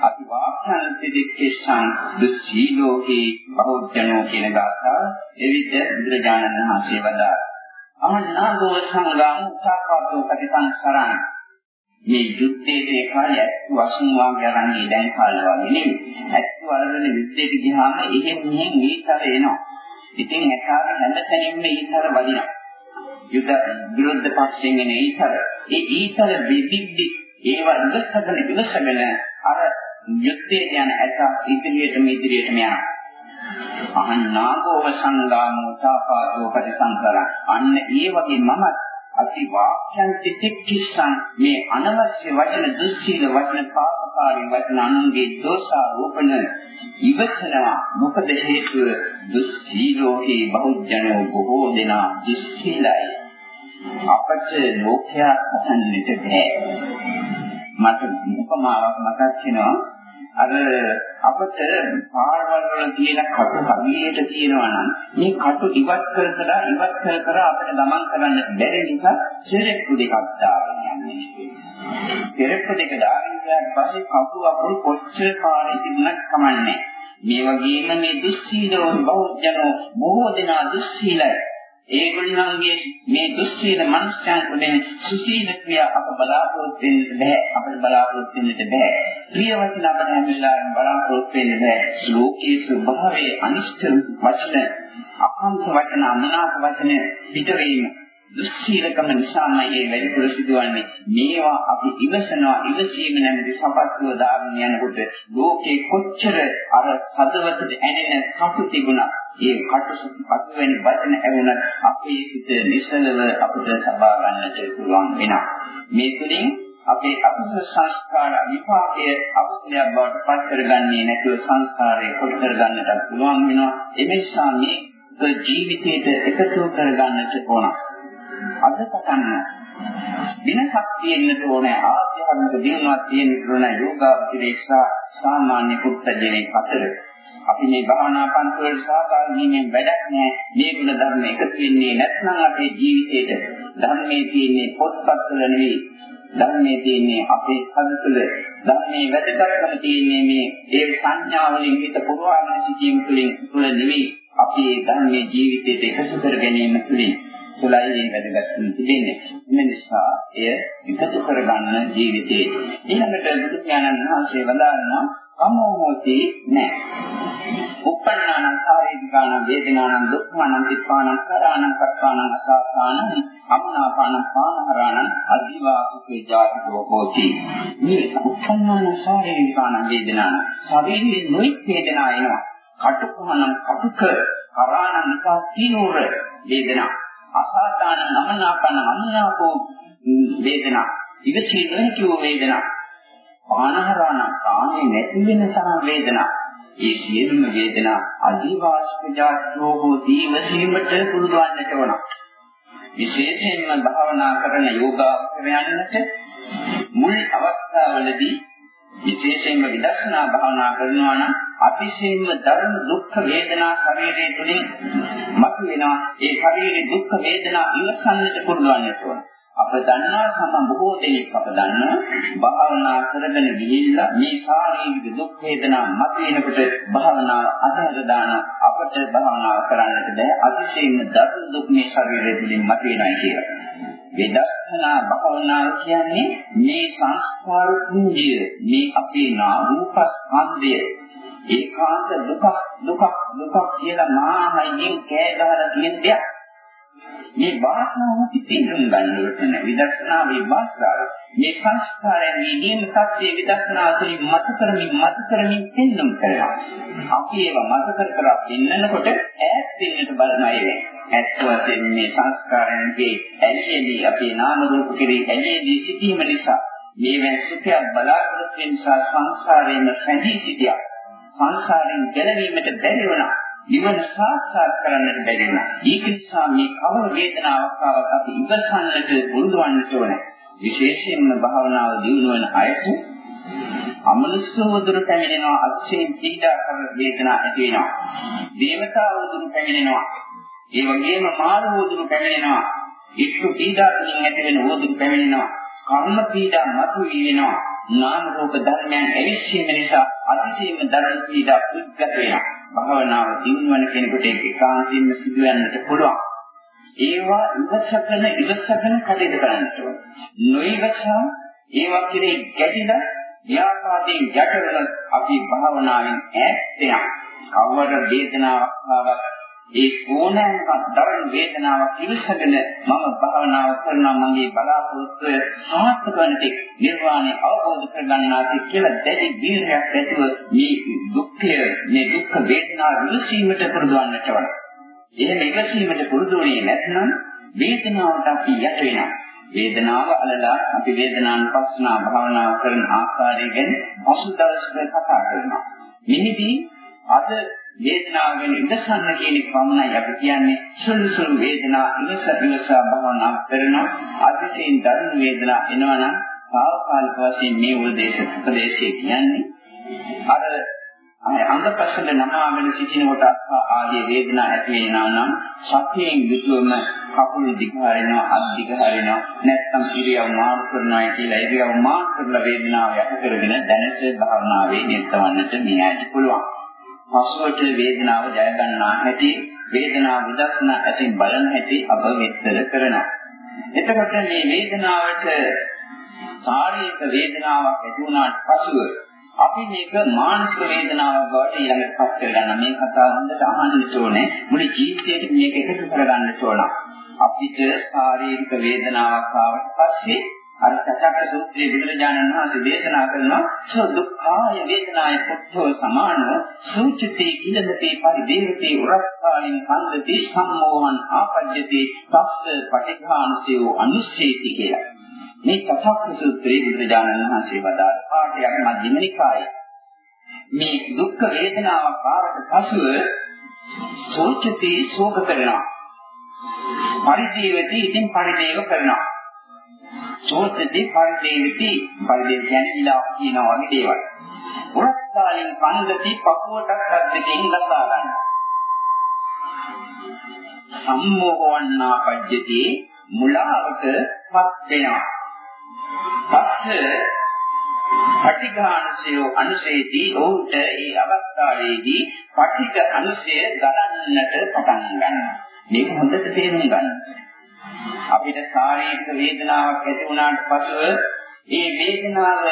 අතිවාක්‍යන්ති දික්කේසං දුස්සීලෝකේ බෞද්ධනෝ කියන ගාථා එවිට බුදුරජාණන් වහන්සේ වදාළා. අහන්නාගෝව සංගාම චාපාතෝ පටිසංසරණ මේ යුද්ධයේ කාලය වසුන් වාගේ යන්නේ දැන් කාලේ වගේ නෙවෙයි. ඇත්ත වලවල යුද්ධයට ගියාම එහෙම මෙහෙම මේතර එනවා. ඉතින් ඇතාව හැමතැනින්ම ඊතර වදිනවා. යුද විරුද්ධ පක්ෂයෙන් එන ඊතර. ඒ ඊතර විදිද්දි ඒවා ඉවසගෙන ඉවසගෙන අර යුද්ධයට යන ඇත ඉදිරියටම ඉදිරියටම යනවා. අහන්නාගෝව සංගාමෝ සාපාදෝ පරිසංකර. අන්න ඒ වගේ මම අති වාක්‍යන් තිතික්කිස්සන් මේ අනවශ්‍ය වචන දුස්සීල වචන පාපකාරී වචන අනුන්ගේ දෝෂාරෝපණ ඉවසනවා මොකද හේතුව දුස්සීලෝහි බහුජනෝ බොහෝ දෙනා දුස්සීලයි අපට ලෝකයා අහන්නට බෑ මට උපමාවක් මතක් වෙනවා අර අපිට පාරවල් වල තියෙන කටු හරියට තියෙනවා නම් මේ කටු ඉවත් කර කර ඉවත් කර කර අපිට ගමන් කරන්න බැරි නිසා සෙරෙප්පු දෙකක් දාගෙන යන්නේ. සෙරෙප්පු දෙක දාගෙන ගියාට පස්සේ කටු අකුල් කොච්චර කාලෙ තිබුණත් කමන්නේ. මේ වගේම මේ දුස්සීලෝ බෞද්ධයෝ බොහෝ දෙනා දුස්සීලයි. ඒගොල්ලන්ගේ මේ දුස්සීල මනස්යන් තුළින් සුසීල ක්‍රියා අප බලාපොරොත්තු වෙන්න බෑ. අපිට බලාපොරොත්තු වෙන්න බෑ. ප්‍රිය වචන අපට හැම වෙලාවෙම බලාපොරොත්තු වෙන්න බෑ. ලෝකයේ ස්වභාවයේ අනිෂ්ඨ වචන අකම්ප වචන අමනාප වචන පිටවීම දුස්සීලකම නිසාමයි මේ වැඩිපුර සිදුවන්නේ. මේවා අපි ඉවසනවා ඉවසීම නැමැති සපත්තුව දාගෙන යනකොට ලෝකේ කොච්චර අර හදවතට ඇනෙන කටු තිබුණා ඒ කටු කටු වෙන වචන ඇවුනත් අපේ සිත නිසලව අපිට සබා ගන්නට පුළුවන් වෙනවා. මේ තුලින් අපේ අකුසල සංස්කාර විපාකයේ අකුසලයක් බවට පත් කරගන්නේ නැතුව සංස්කාරය කොට කරගන්නට පුළුවන් වෙනවා. එමේසා මේ ජීවිතයට එකතු කරගන්නට ඕන. අද පටන් දිනසක් තියෙන්නට ඕනේ ආධ්‍යාත්මික දිනුවක් තියෙන්නට ඕනේ යෝගාවචරේක්ෂා සාමාන්‍ය පුත්තජනේ අතර. අපි මේ භාවනා පන්ති වල සහභාගී වීමෙන් වැඩක් නැහැ මේ ගුණ ධර්ම එකතු වෙන්නේ නැත්නම් අපේ ජීවිතේට ධර්මයේ තියෙන්නේ පොත්පත්වල නෙවෙයි ධර්මයේ තියෙන්නේ අපේ කන තුළ ධර්මයේ වැදගත්කම තියෙන්නේ මේ ඒ සංඥාවලින් හිත පුරවාගෙන සිටීම තුළින් තුළ නෙවෙයි අපි ඒ ධර්මයේ ජීවිතයට එකතු කර ගැනීම තුළින් තුලයි මේ වැදගත්කම තිබෙන්නේ. මේ නිසා එය එකතු කරගන්න ජීවිතේ. ඊළඟට බුදු ඥානන් වහන්සේ වදාළනවා අමෝහෝති නැහැ. උපන්නාන සාරේධිකාන වේදනාන දුක්ඛාන තිපාන කරාණ කත්තාන අසාපාන අමනාපාන පානහරාණ අදිවාසිකේ ජාතිකෝ හෝති. මේ උපන්නාන සාරේධිකාන වේදනාන ශරීරයේ නොයික් වේදනා එනවා. කටුකහනම් කටුක කරාණ නිකා තීනෝර වේදනා අසාධාන නමනාපන අනුනාපෝ වේදනා ඉවසී නොහැකි වූ වේදනා පානහරණ කාණේ නැති වෙන තරම් වේදනා ඒ සියලුම වේදනා අදිවාස්පජාත්ෝ හෝති වසීමට පුරුදවන්නට ඕන විශේෂයෙන්ම භාවනා කරන යෝගාවචරයන්ට මුල් අවස්ථාවලදී විශේෂයෙන්ම විදර්ශනා භාවනා කරනවා නම් අතිශයින්ම දරුණු දුක් වේදනා ශරීරයේ තුලින් මතුවෙනවා. ඒ ශරීරයේ දුක් වේදනා ඉවසන්නට පුරුදුවන්නට ඕන. අප දන්නා සම බොහෝ දෙනෙක් අප දන්නා භාවනා කරගෙන ගිහිල්ලා මේ ශාරීරික දුක් වේදනා මතුවෙනකොට භාවනාව අතහැර දාන අපට භාවනාව කරන්නට බෑ. අතිශයින්ම දරුණු දුක් මේ ශරීරයේ තුලින් මතුවෙනවා කියලා. විදර්ශනා භාවනාව කියන්නේ මේ සංස්කාර කුංජිය මේ අපේ නාම රූප ස්කන්ධය ඒකාන්ත දුක දුක දුක කියලා මාහයෙන් කෑ ගහලා කියන දෙයක් මේ වාසනාව පිටින්ම ගන්නවට නෑ. විදර්ශනා මේ වාසනාව. මේ සංස්කාරයන් මේ නියම සත්‍ය විදර්ශනා තුළින් මත කරමින් මත කරමින් පෙන්වන්න කරනවා. අපි ඒවා මත කර කර පෙන්නකොට ඈත් වෙන්නට බලන අය ඇත්ත වශයෙන් මේ සංස්කාරයන්ගේ ඇලෙලි අපේ නාම රූප කෙරෙහි ඇලෙලි සිටීම නිසා මේ වෙන සුඛයක් බලාපොරොත්තු වෙන නිසා සංසාරයෙන් රැඳී සිටියා. සංසාරයෙන් ගැලවීමට බැරි වුණා. නිවන සාක්ෂාත් කරන්නට බැරි වුණා. ඒක නිසා මේ කවර වේදනාවක් ආවත් අපි ඉවසන්නට පුරුදු වන්නට ඕනේ. විශේෂයෙන්ම භාවනාව දියුණු වන අයට අමනුෂ්‍යව දුරු පැමිණෙනවා අත්‍යයෙන් පීඩා කරන වේදනා ඇති වෙනවා. දේවතාවෝ දුරු පැමිණෙනවා. ඒ වගේම මානව දුරු පැමිණෙනවා. ඉක්ෂු පීඩා වලින් ඇති වෙන ඕදුරු පැමිණෙනවා. කර්ම පීඩා මතු වෙනවා. නාම රූප ධර්මයන් ඇවිස්සීම නිසා අතිශයින්ම දරණ පීඩා උද්ගත වෙනවා. භාවනාව දිනවන කෙනෙකුට ඒක ඒකාන්තයෙන්ම සිදුවන්නට පුළුවන්. ඒවා ඉවසගෙන ඉවසගෙන කටයුතු කරන්නට ඕන. නොඉවසා ඒවා කෙරේ ගැටිලා ව්‍යාපාදයෙන් ගැටවල අපි භාවනාවෙන් ඈත් වෙනවා. කවර වේදනාවක් ආවත් ඒ ඕනෑම දරන වේදනාවක් ඉවසගෙන මම භාවනාව කරනවා මගේ බලාපොරොත්තු සාර්ථක වන්නට නිර්වාණය අවබෝධ කරගන්නාට කියලා දැඩි වීර්යයක් ඇතුව මේ දුක්ඛය මේ දුක් වේදනා විසීමට පුරුදු වන්නට ඕන. එහෙම ඉවසීමට පුරුදු වෙන්නේ නැත්නම් වේදනාවට අපි යට වෙනවා. වේදනාව අලලා අපි වේදනානුපස්සනා භාවනාව කරන ආකාරය ගැන පසු දවසක කතා කරනවා. මෙහිදී අද වේදනාව ගැන ඉඳසන්න කියන පමණයි අපි කියන්නේ සුළු සුළු වේදනා ඉවස ඉවස භාවනා කරනවා. අධිශීන් දරුණු වේදනා එනවනම් සාවකාලික වශයෙන් මේ උපදේශ උපදේශය කියන්නේ අර අංගපස්සල නමාගෙන සිටිනකොට ආදී වේදනා ඇති වෙනා නම් සතියෙන් යුතුවම කකුල් දිග හරිනවා අත් දිග හරිනවා නැත්නම් ඉරියව් මාරු කරනවා කියලා ඉරියව් මාරු කරලා වේදනාව යට කරගෙන දැනට භාවනාවේ නිරතවන්නට මේ ඇයි පුළුවන්. පසුවට වේදනාව ජය ගන්නා හැටි වේදනාව විදර්ශන ඇසින් බලන හැටි අප විස්තර කරනවා. එතකොට මේ වේදනාවට ශාරීරික වේදනාවක් ඇති වුණාට පසුව අපි මේක මානසික වේදනාවක් බවට ඊළඟට පත් කරගන්න මේ කතාව හොඳට අහන්න ඕනේ මුළු ජීවිතේට මේක එකතු කරගන්න ඕන අපිට ශාරීරික වේදනාවක් ආවට පස්සේ අර සත්‍ය සූත්‍රයේ බුදුරජාණන් වහන්සේ දේශනා කරනවා සෝ දුක්ඛාය වේදනාය පුත්තෝ සමානෝ සූචිතේ ඉලදතේ පරිදේවතේ උරස්සාලින් කන්දති සම්මෝහං ආපජ්ජති තස්ස පටිඝානසයෝ අනුස්සේති කියලා මේ කසක්ක සූත්‍රයේ බුදුරජාණන් වහන්සේ වදාළ පාඩයක් මධ්‍යම නිකායේ. මේ දුක් වේදනාවක් ආවට පසුව සෝචති ශෝක කරනවා. පරිදේවති ඉතින් පරිදේව කරනවා. සෝචති පරිදේවති පරිදේව කියන්නේ ඉලා කියනවා වගේ දේවල්. උරස්තාලින් කන්දති පපුවටක් අද්දකින් ගසා ගන්නවා. සම්මෝහවන්නා පජ්ජති මුලාවටපත් වෙනවා. පස්ස පටිඝානසය අනුසේති ඔහුට ඒ අවස්ථාවේදී පටිඝ අනුසය දරන්නට පටන් ගන්නවා. මේක හොඳට තේරුම් ගන්න. අපිට ශාරීරික වේදනාවක් ඇති වුණාට පසුව ඒ වේදනාව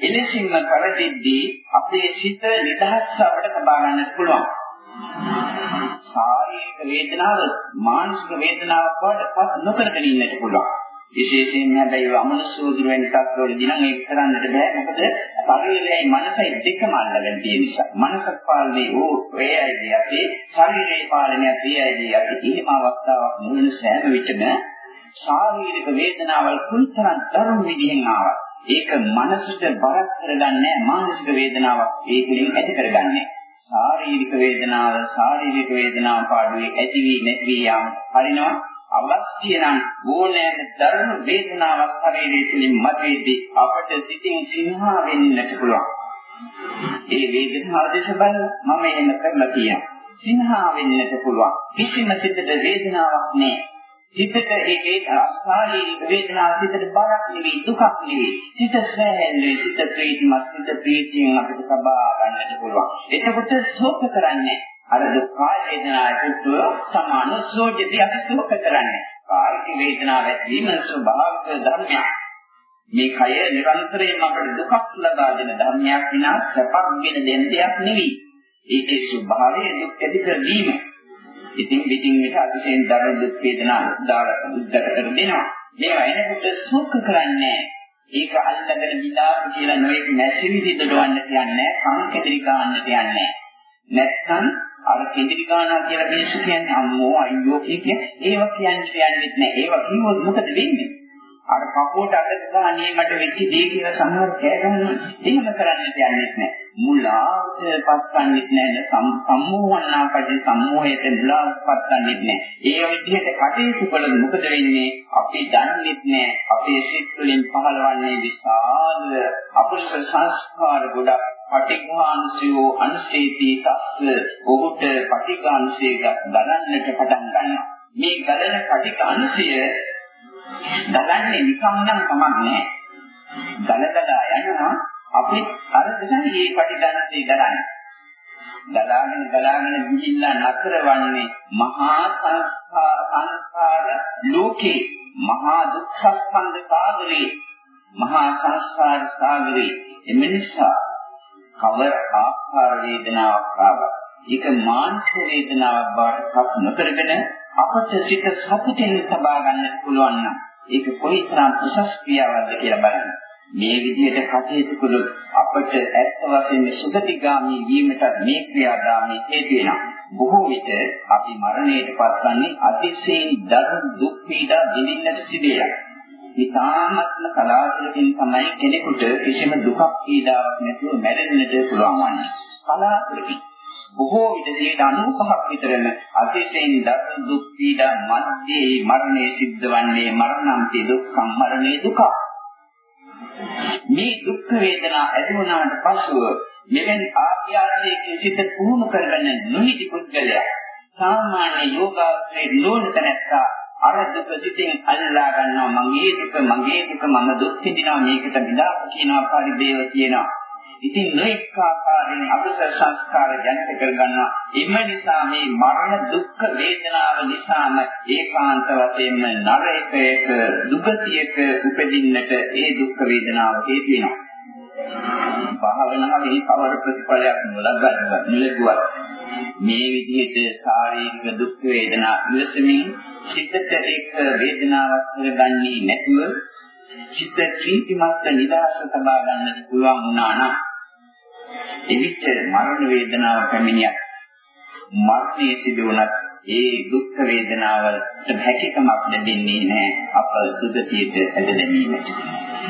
එලෙසින්ම කරදිද්දී අපේ සිත නිදහස් අපට තබා ගන්නට පුළුවන්. ශාරීරික වේදනාව මානසික වේදනාවක් බවට පත් නොකරගෙන ඉන්නට පුළුවන්. විශේෂයෙන් හැබැයි අමනුෂ්‍යෝදුර වෙන තත්ත්වවලදී නම් ඒක කරන්නට බෑ. මොකද ශරීරයයි මනසයි දෙකම අල්ලගෙන තියෙන නිසා. මනස පාලනේ ඕ වේයයි යටි ශරීරයේ පාලනය පියයි යටි එහෙම අවස්ථාවක් මුලින් සෑම විටම ශාරීරික වේදනාවල් කුල්තරන් ධර්ම විදිහෙන් ආවා. ඒක මනසට බරක් කරගන්නේ මානසික වේදනාවක් ඒකෙන් ඇති කරගන්නේ. ශාරීරික වේදනාව ශාරීරික වේදනාව පාඩුවේ ඇති වී නැති වී යාම හරිනවා. අවශ්‍ය නම් ඕනෑම ධර්ම වේදනාවක් ශරීරයේ තුලින් මතෙද්දී අපට සිතින් සිනහා වෙන්නට පුළුවන්. ඒ වේදනාව දෙස බලලා මම එහෙම කරලා තියෙනවා. සිනහා වෙන්නට පුළුවන්. කිසිම සිතට වේදනාවක් නැහැ. සිතට ඒකේ ශාරීරික වේදනාව සිතට බරක් නෙවෙයි දුකක් නෙවෙයි. සිත සෑහෙන්නේ සිත ප්‍රීතිමත් සිත ප්‍රීතියෙන් අපිට සබා ගන්නට පුළුවන්. එතකොට ශෝක කරන්නේ අර දුක් වේදනාවට සමාන සෝජිතය අපි සුඛ කරන්නේ. කායික වේදනාව ඇතිවීම ස්වභාවික ධර්මයක්. මේ කය නිරන්තරයෙන් අපට දුකක් ලබා දෙන ධර්මයක් විනා සැපක් ගෙන දෙන දෙයක් නෙවෙයි. ඒකේ ස්වභාවය දුක් ඇති කර දීම. ඉතින් පිටින් විට අතිශයින් දරුණු දුක් වේදනා දාලා උද්දට කර දෙනවා. මේවා එනකොට සුඛ කරන්නේ ඒක අල්ලගෙන විලාප කියලා නොයෙක් මැසිවිලි දඩවන්න කියන්නේ කන් කෙදිරි ගන්න කියන්නේ නැත්නම් අර කෙඳිරි ගානා කියලා මිනිස්සු කියන්නේ අම්මෝ අයියෝ කිය ඒව කියන්නේ කියන්නේ නැහැ. ඒව කිව්වොත් මොකද වෙන්නේ? අර කපුවට අත ගානේ මට වෙච්ච දේ කියලා සමහර කෑ ගන්නවා. එහෙම කරන්න දෙයක් නැහැ. මුලාවටපත් ගන්නෙත් නැහැ. සම්මෝහනාපටි සම්මෝහයට මුලාවටපත් ගන්නෙත් නැහැ. ඒ විදිහට කටයුතු කළොත් මොකද වෙන්නේ? අපි දන්නෙත් නැහැ. අපේ සිත් වලින් පහළවන්නේ විශාල අපුරුෂ සංස්කාර ගොඩක් පටිඝාංශයෝ අනුසේති තස්ස ඔහුට පටිඝාංශය ගලන්නට පටන් ගන්නවා. මේ ගලන පටිඝාංශය ගලන්නේ නිකම් නම් කමන්නේ. ගලදලා යනවා අපි අර දෙසන්නේ මේ පටිඝාංශය ගලන්නේ. ගලාගෙන ගලාගෙන ගිහිල්ලා නතරවන්නේ මහා සංස්කාර ලෝකේ මහා දුක්ඛ ස්කන්ධ සාගරේ මහා සංස්කාර සාගරේ එමෙනිසා කවර ආකාර වේදනාවක් ආවත් ඒක මානසික වේදනාවක් බවට පත් නොකරගෙන අපට සිත සතුටින් සබා ගන්න පුළුවන් නම් ඒක කොයිතරම් උසස් ක්‍රියාවක්ද කියලා බලන්න. මේ විදිහට කටයුතු කළොත් අපට ඇත්ත වශයෙන්ම සුගතිගාමී වීමට මේ ක්‍රියාදාමයේ හේතු වෙනවා. බොහෝ විට අපි මරණයට පත්වන්නේ අතිශයින් දරු දුක් පීඩා විඳින්නට සිදුවේ. ඉතාමත්ම කලාතුරකින් තමයි කෙනෙකුට කිසිම දුකක් පීඩාවක් නැතුව මැරෙන්නට පුළුවන් වන්නේ. කලාතුරකින් බොහෝ විට 95ක් විතරම අතිශයින් දරු දුක් පීඩා මැදේ මරණය සිද්ධ වන්නේ මරණන්ති දුක්ඛම් මරණේ දුකක්. මේ දුක් වේදනා ඇති වුණාට පසුව මෙවැනි ආත්‍යාරයේ සිට පුහුණු කරගෙන නොහිටි පුද්ගලයා සාමාන්‍ය යෝගාවචරයේ නොවන තැනැත්තා අර දුක සිටින් අල්ලා ගන්නවා මගේ දුක මගේ දුක මම දුක් විඳිනවා මේකට විලාප කියනවා පරිදේව කියනවා ඉතින් නොඑක ආකාරයෙන් අකුසල සංස්කාර ජනිත කරගන්නවා. එම නිසා මේ මරණ දුක් වේදනාව නිසාම ඒකාන්ත වශයෙන්ම නරකයක දුකතියක උපදින්නට ඒ දුක් වේදනාව හේතු වෙනවා. භාවනාවේ කවර ප්‍රතිඵලයක් නොලබන්නවත් නොලැබුවත් මේ විදිහට ශාරීරික දුක් වේදනා ඉවසමින් සිතට එක් වේදනාවක් කරගන්නේ නැතුව සිත ප්‍රීතිමත් නිදහස තබා ගන්නට පුළුවන් වුණා නම් එවිට මරණ වේදනාව පැමිණියත් මරණය සිදු වුණත් ඒ දුක් වේදනාවට හැකියාවක් ලැබෙන්නේ නැහැ අප සුගතියට ඇදෙන්නීමට.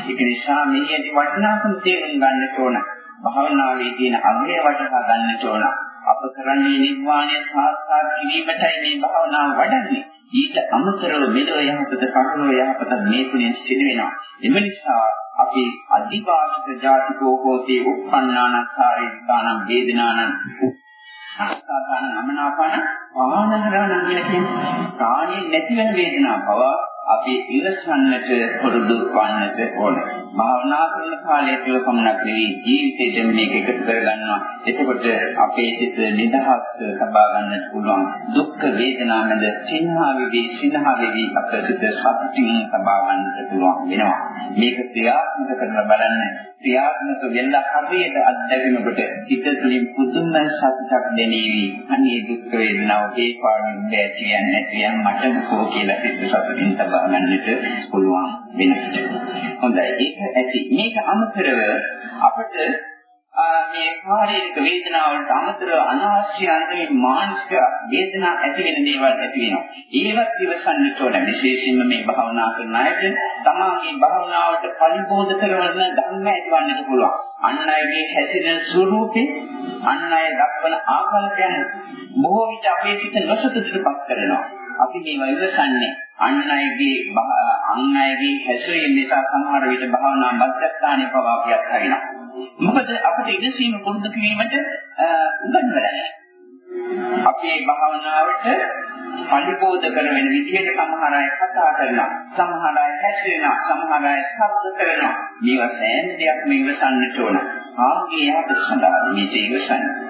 ඒක නිසා මේ ඇති වටිනාකම තේරුම් ගන්නට ඕන. භාවනාවේ තියෙන අගය වටහා ගන්නට ඕන. අප කරන්නේ නිර්වාණය සාක්ෂාත් කිරීමටයි මේ භාවනාව වඩන්නේ. ඊට අමතරව මෙලොව යහපත පරලොව යහපත මේ තුලින් සිදු වෙනවා. එම නිසා අපි අධිවාසික ජාතිකෝ හෝති උප්පන්නානස්සාරේ දානං වේදනානං අස්සාදාන නමනාපන ආනහරණ කියලා කියන්නේ කාණේ නැති වෙන වේදනාව බව අපි ඉවසන්නට පුරුදු වන්නට ඕනේ. භාවනා කරන කාලය තුළ පමණක් නෙවෙයි ජීවිතේට මේක එකතු කරගන්නවා. එතකොට අපේ සිත නිදහස් ලබා ගන්නට පුළුවන්. දුක් වේදනා මැද සිනහා වෙවි සිනහා වෙවි අපේ සිත සතුටින් ලබා ගන්නට පුළුවන් වෙනවා. මේක ක්‍රියාත්මක කරලා බලන්න. ක්‍රියාත්මක වෙලා හරියට අත්දැකීමකට හිත තුළින් පුදුම සතුටක් දැනේවි. අනේ දුක් වේදනාව ඒ පාඩම් බෑ කියන්නේ කියන්න මට මොකෝ කියලා සිත සතුටින් තබා ගන්නට පුළුවන් වෙනවා. හොඳයි ඒක ඇති. මේක අමතරව අපිට මේ ශාරීරික වේදනාවලට අමතරව අනවශ්‍ය අන්දමේ මානසික වේදනා ඇති වෙන දේවල් ඇති වෙනවා. ඒවත් ඉවසන්නට ඕන. විශේෂයෙන්ම මේ භාවනා කරන අයට තමාගේ භාවනාවට පරිබෝධ කරන ධර්ම ඇතිවන්නට පුළුවන්. අන් අයගේ හැසිරෙන ස්වરૂපේ අන් අය දක්වන ආකල්පයන් බොහෝ විට අපේ සිත නොසතුටටපත් කරනවා. අපි මේවා ඉවසන්නේ. අන් අයගේ අන් අයගේ හැසිරීම නිසා සමහර විට භාවනා මධ්‍යස්ථානයේ පවා අපියත් හරිනවා. මොකද අපිට ඉඳසීම පුරුදු කිරීමට උගන්වලා අපේ භාවනාවට පරිබෝධ කරන විදිහට සමහර අය කතා කරනවා. සමහර අය හැසිරෙනවා. සමහර අය ශබ්ද කරනවා. මේවා සෑම දෙයක්ම ඉවසන්නට ඕන. ආගේ යහපත සඳහා මේක ඉවසන්නේ.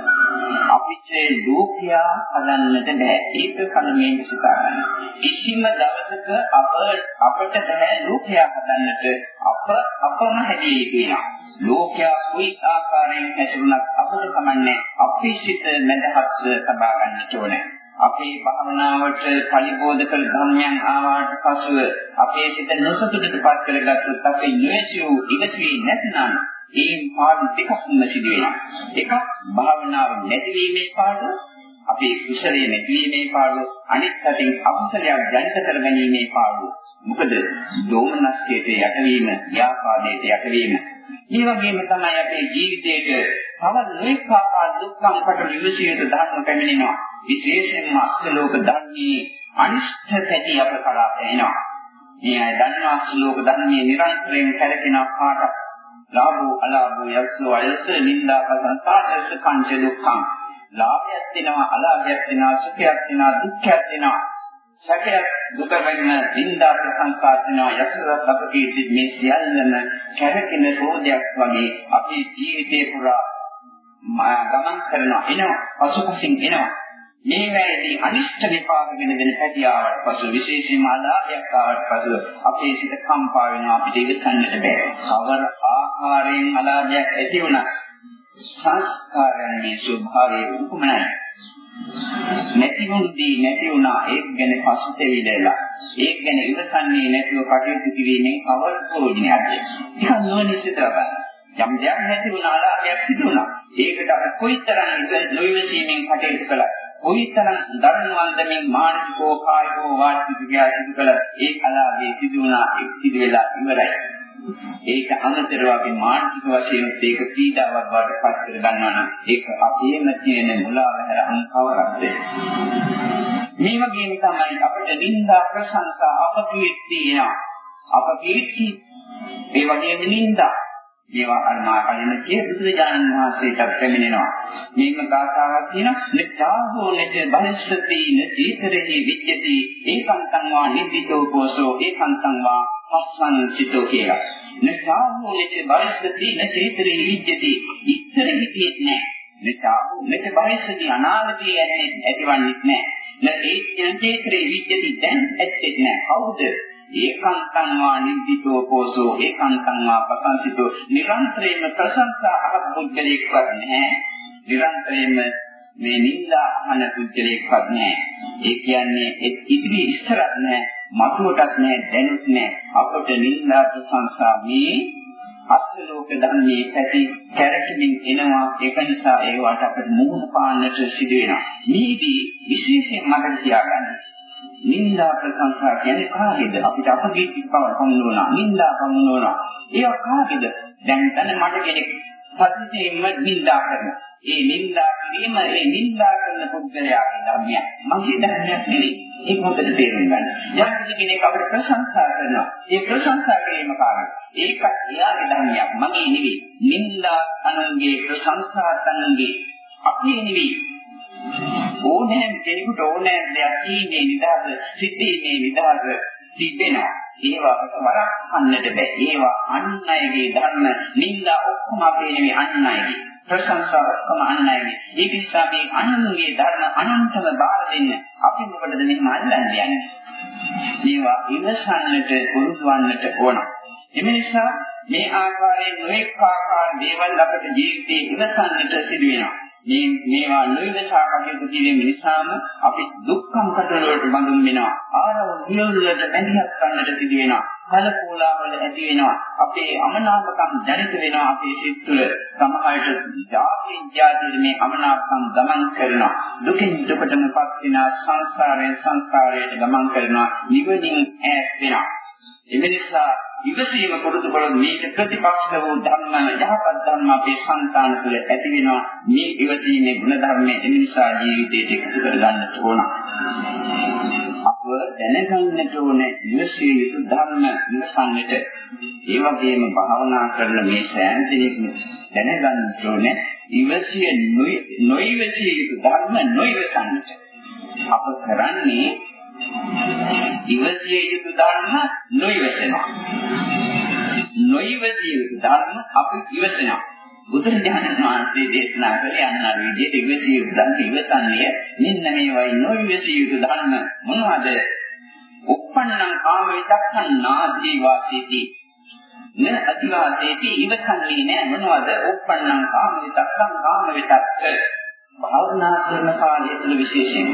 අපිට ලෝකයා හදන්නට බෑ. ඒක කලමේ සිතා ගන්න. කිසිම දවසක අප අපට බෑ ලෝකයා හදන්නට අප අපම හැදී කියනවා. ලෝකයා කොයි ආකාරයෙන් හැසිරුණත් අපට කමන්නේ අපේ සිත මැදහත් තබා ගන්නට ඕනේ. අපේ භාවනාවට පරිබෝධ කළ ධර්මයන් ආවාට පසුව අපේ සිත නොසතුටටපත් කරගත්තොත් අපේ නිවැසියු ඉවසී නැත්නම් ඒ පාඩු දෙකක්ම සිදු වෙනවා. එකක් භාවනාව නැතිවීමේ පාඩුව, අපේ කුසලයේ නැතිවීමේ පාඩුව, අනිත් පැත්තෙන් අකුසලයක් ජනිත කරගැනීමේ පාඩුව. මොකද දෝමනස්කයට යටවීම, ව්‍යාපාදයට යටවීම. මේ වගේම තමයි අපේ ජීවිතයේ තව නොඑක ආකාර දුක්ඛම් කොට විවිධ ධර්ම පැමිණෙනවා. විශේෂයෙන්ම අස්ලෝක ධර්මයේ අනිෂ්ඨ පැටි අප කලාප එනවා. මේ අය දන්නා ශ්ලෝක ධර්මයේ නිරන්තරයෙන් කැරකෙන ආකාරය ලාභෝ අලාභෝ යස්සෝ අයස්ස නින්දා පසංසාරස පංච දුක්ඛං. ලාභයක් වෙනවා අලාභයක් වෙනවා සුඛයක් වෙනවා දුක්ඛයක් වෙනවා සැකයක් දුක වෙන්න නින්දා ප්‍රසංසා වෙනවා යස්සවත් අපකීති මේ සියල්ලම කැරකෙන රෝධයක් වගේ අපේ ජීවිතේ පුරා ගමන් කරනවා එනවා පසුපසින් එනවා. මේ වැයේදී අනිෂ්ඨ විපාක වෙන දෙන හැදියාවට පසු විශේෂයෙන්ම ආදායයක් ආවට පසු අපේ සිත කම්පා වෙනවා අපිට ඉවසන්නට බෑ. කවර ආකාරයෙන් ආදායයක් ඇති වුණා සංස්කාරයන්ගේ ස්වභාවය උපමනයි. නැති වුණදී නැති වුණා ඒක ගැන පසුතැවිලා ඒක ගැන ඉවසන්නේ නැතුව කටයුතු කිරීමෙන් කවර ප්‍රයෝජනයක්ද? ඒක නොනිශ්චිතව ගන්න. යම් දෙයක් නැති වුණා ආලාභයක් සිදු වුණා. ඒකට අපි කොයිතරම් නොයවසීමෙන් කටයුතු කළා. කොයිතරම් දරණවන්ද මේ මානසිකෝ කායිකෝ වාචික ක්‍රියාසිදු කළ ඒ කලාවේ සිදු වුණා එක් සිදු වෙලා ඉවරයි. ඒක අමතරව අපි මානසික වශයෙන් ඒක පීඩාවක් බවට පත් කර ගන්නවා නම් ඒක අපේම තියෙන මුලාව හැර අන්කවරක්ද මේ වගේම තමයි අපිට නිന്ദා ප්‍රශංසා අපකීර්ති එනවා අපකීර්ති ඒ වගේම නිന്ദා ඒවා අන්මා කලින් කිය බුදුරජාණන් වහන්සේට පැමිණෙනවා. මේක ගාථාවක් තියෙනවා. නිත්‍යාවෝ නිත බලිස්සති නචීතරෙහි විච්ඡති ඒකන්තං වා නිද්දිතෝ කෝසෝ ඒකන්තං වා පස්සං සිතෝ කියලා. නිත්‍යාවෝ නිත බලිස්සති නචීතරෙහි විච්ඡති ඉතර හිතියෙත් නෑ. නිත්‍යාවෝ නිත බලිස්සති අනාගතයේ ඇතිවන්නේ නෑ. නැත්නම් චේත්‍රේ විච්ඡති දැන් ඇත්තේ නෑ. කවුද ඒකාන්තං වා නිද්දිතෝ පෝසෝ ඒකාන්තං වා ප්‍රසංසිතෝ නිරන්තරයෙන්ම ප්‍රශංසා අහත් පුද්ගලෙක් වන්නේ නිරන්තරයෙන්ම මේ නිന്ദා අහන පුද්ගලෙක්වත් නැහැ. ඒ කියන්නේ ඉදිරි ඉස්සරහ නැහැ, මතුවටත් නැහැ, දැනුත් නැහැ. අපට නිന്ദා ප්‍රශංසා මේ අස්තලෝක ධර්මයේ පැති කැරකෙමින් එනවා ඒක නිසා ඒවට අපිට මූණ පාන්නට සිදු වෙනවා. මේදී විශේෂයෙන් මතක තියාගන්න. නින්දා ප්‍රශංසා කියන්නේ කාගේද? අපිට අපගේ බව පමුණුවනවා. නින්දා පමුණුවනවා. ඒක කාගේද? දැන් දැන් මට කෙනෙක් පතිතෙන්ම නින්දා කරනවා. ඒ නින්දා කිරීම ඒ නින්දා කරන පුද්ගලයාගේ ධර්මයක්. මගේ ධර්මයක් නෙවෙයි. ඒක හොඳට තේරුම් ගන්න. යම් කෙනෙක් අපිට ප්‍රශංසා කරනවා. ඒ ප්‍රශංසා කිරීම කාරණා. ඒක එයාගේ ධර්මයක්. මගේ නෙවෙයි. නින්දා අනුන්ගේ ප්‍රශංසා තනුන්ගේ අපේ නෙවෙයි. ඕනෑම කෙනෙකුට ඕනෑම දෙයක් කීමේ නිදහස, සිටීමේ නිදහස තිබෙනවා. ඒවා වරක් අන්නට බෑ. ඒවා අන් අයගේ ධර්ම නින්දා ඔක්කොම අපේ නෙවෙයි අන් අයගේ. ප්‍රශංසා ඔක්කොම අන් අයගේ. ඒක නිසා මේ අනුන්ගේ ධර්ම අනන්තව බාර දෙන්න අපි මොකටද මෙහෙම අල්ලන්නේ යන්නේ? මේවා ඉවසන්නට පුරුදු වන්නට ඕන. එම නිසා මේ ආකාරයෙන් නොඑක ආකාර දේවල් අපට ජීවිතේ ඉවසන්නට සිදු වෙනවා. මේ මේවා නොයවසා කටයුතු කිරීම නිසාම අපි දුක්ඛම් කටවල වලට බඳුන් වෙනවා. ආරව නියුල්ලට බැඳියක් ගන්නට සිදු වෙනවා. කලකෝලාවල ඇති වෙනවා. අපේ අමනාපකම් දැනිට වෙනවා අපේ සිත් තුළ. සමහරට ජාතියෙන් ජාතියට මේ අමනාපකම් ගමන් කරනවා. දුකින් දුකටම පත් වෙන සංසාරයෙන් සංසාරයට ගමන් කරනවා. නිවනින් ඈත් වෙනවා. එමෙනිසා ඉවසීම පුරුදු කළොත් මේක ප්‍රතිපක්ෂ වූ ධර්ම යහපත් ධර්ම අපේ సంతාන තුළ ඇති වෙනවා. මේ ඉවසීමේ ගුණ ධර්මයේ එනිසා ජීවිතයට එකතු කර ගන්නට ඕන. අප දැනගන්නට ඕන ඉවසිය යුතු ධර්ම ඉවසන්නට. ඒ වගේම භාවනා කරන මේ සෑම දෙයක්ම දැනගන්නට ඕන ඉවසිය නොඉවසිය යුතු ධර්ම නොඉවසන්නට. අප කරන්නේ ඉවසිය යුතු ධර්ම නොඉවසනවා. නොඉවසිය යුතු ධර්ම අපි ඉවසනවා. බුදුරජාණන් වහන්සේ දේශනා කළේ අන්න විදිහට ඉවසිය යුතු ධර්ම ඉවසන්නේ මෙන්න මේවයි නොඉවසිය යුතු ධර්ම මොනවද? උප්පන්නං කාම විතක්ඛන් නාදී වාසීති න අතිවාසේති ඉවසන්නේ නෑ මොනවද? උප්පන්නං කාම විතක්ඛන් කාම විතක්ඛ භාවනා කරන කාලය තුළ විශේෂයෙන්ම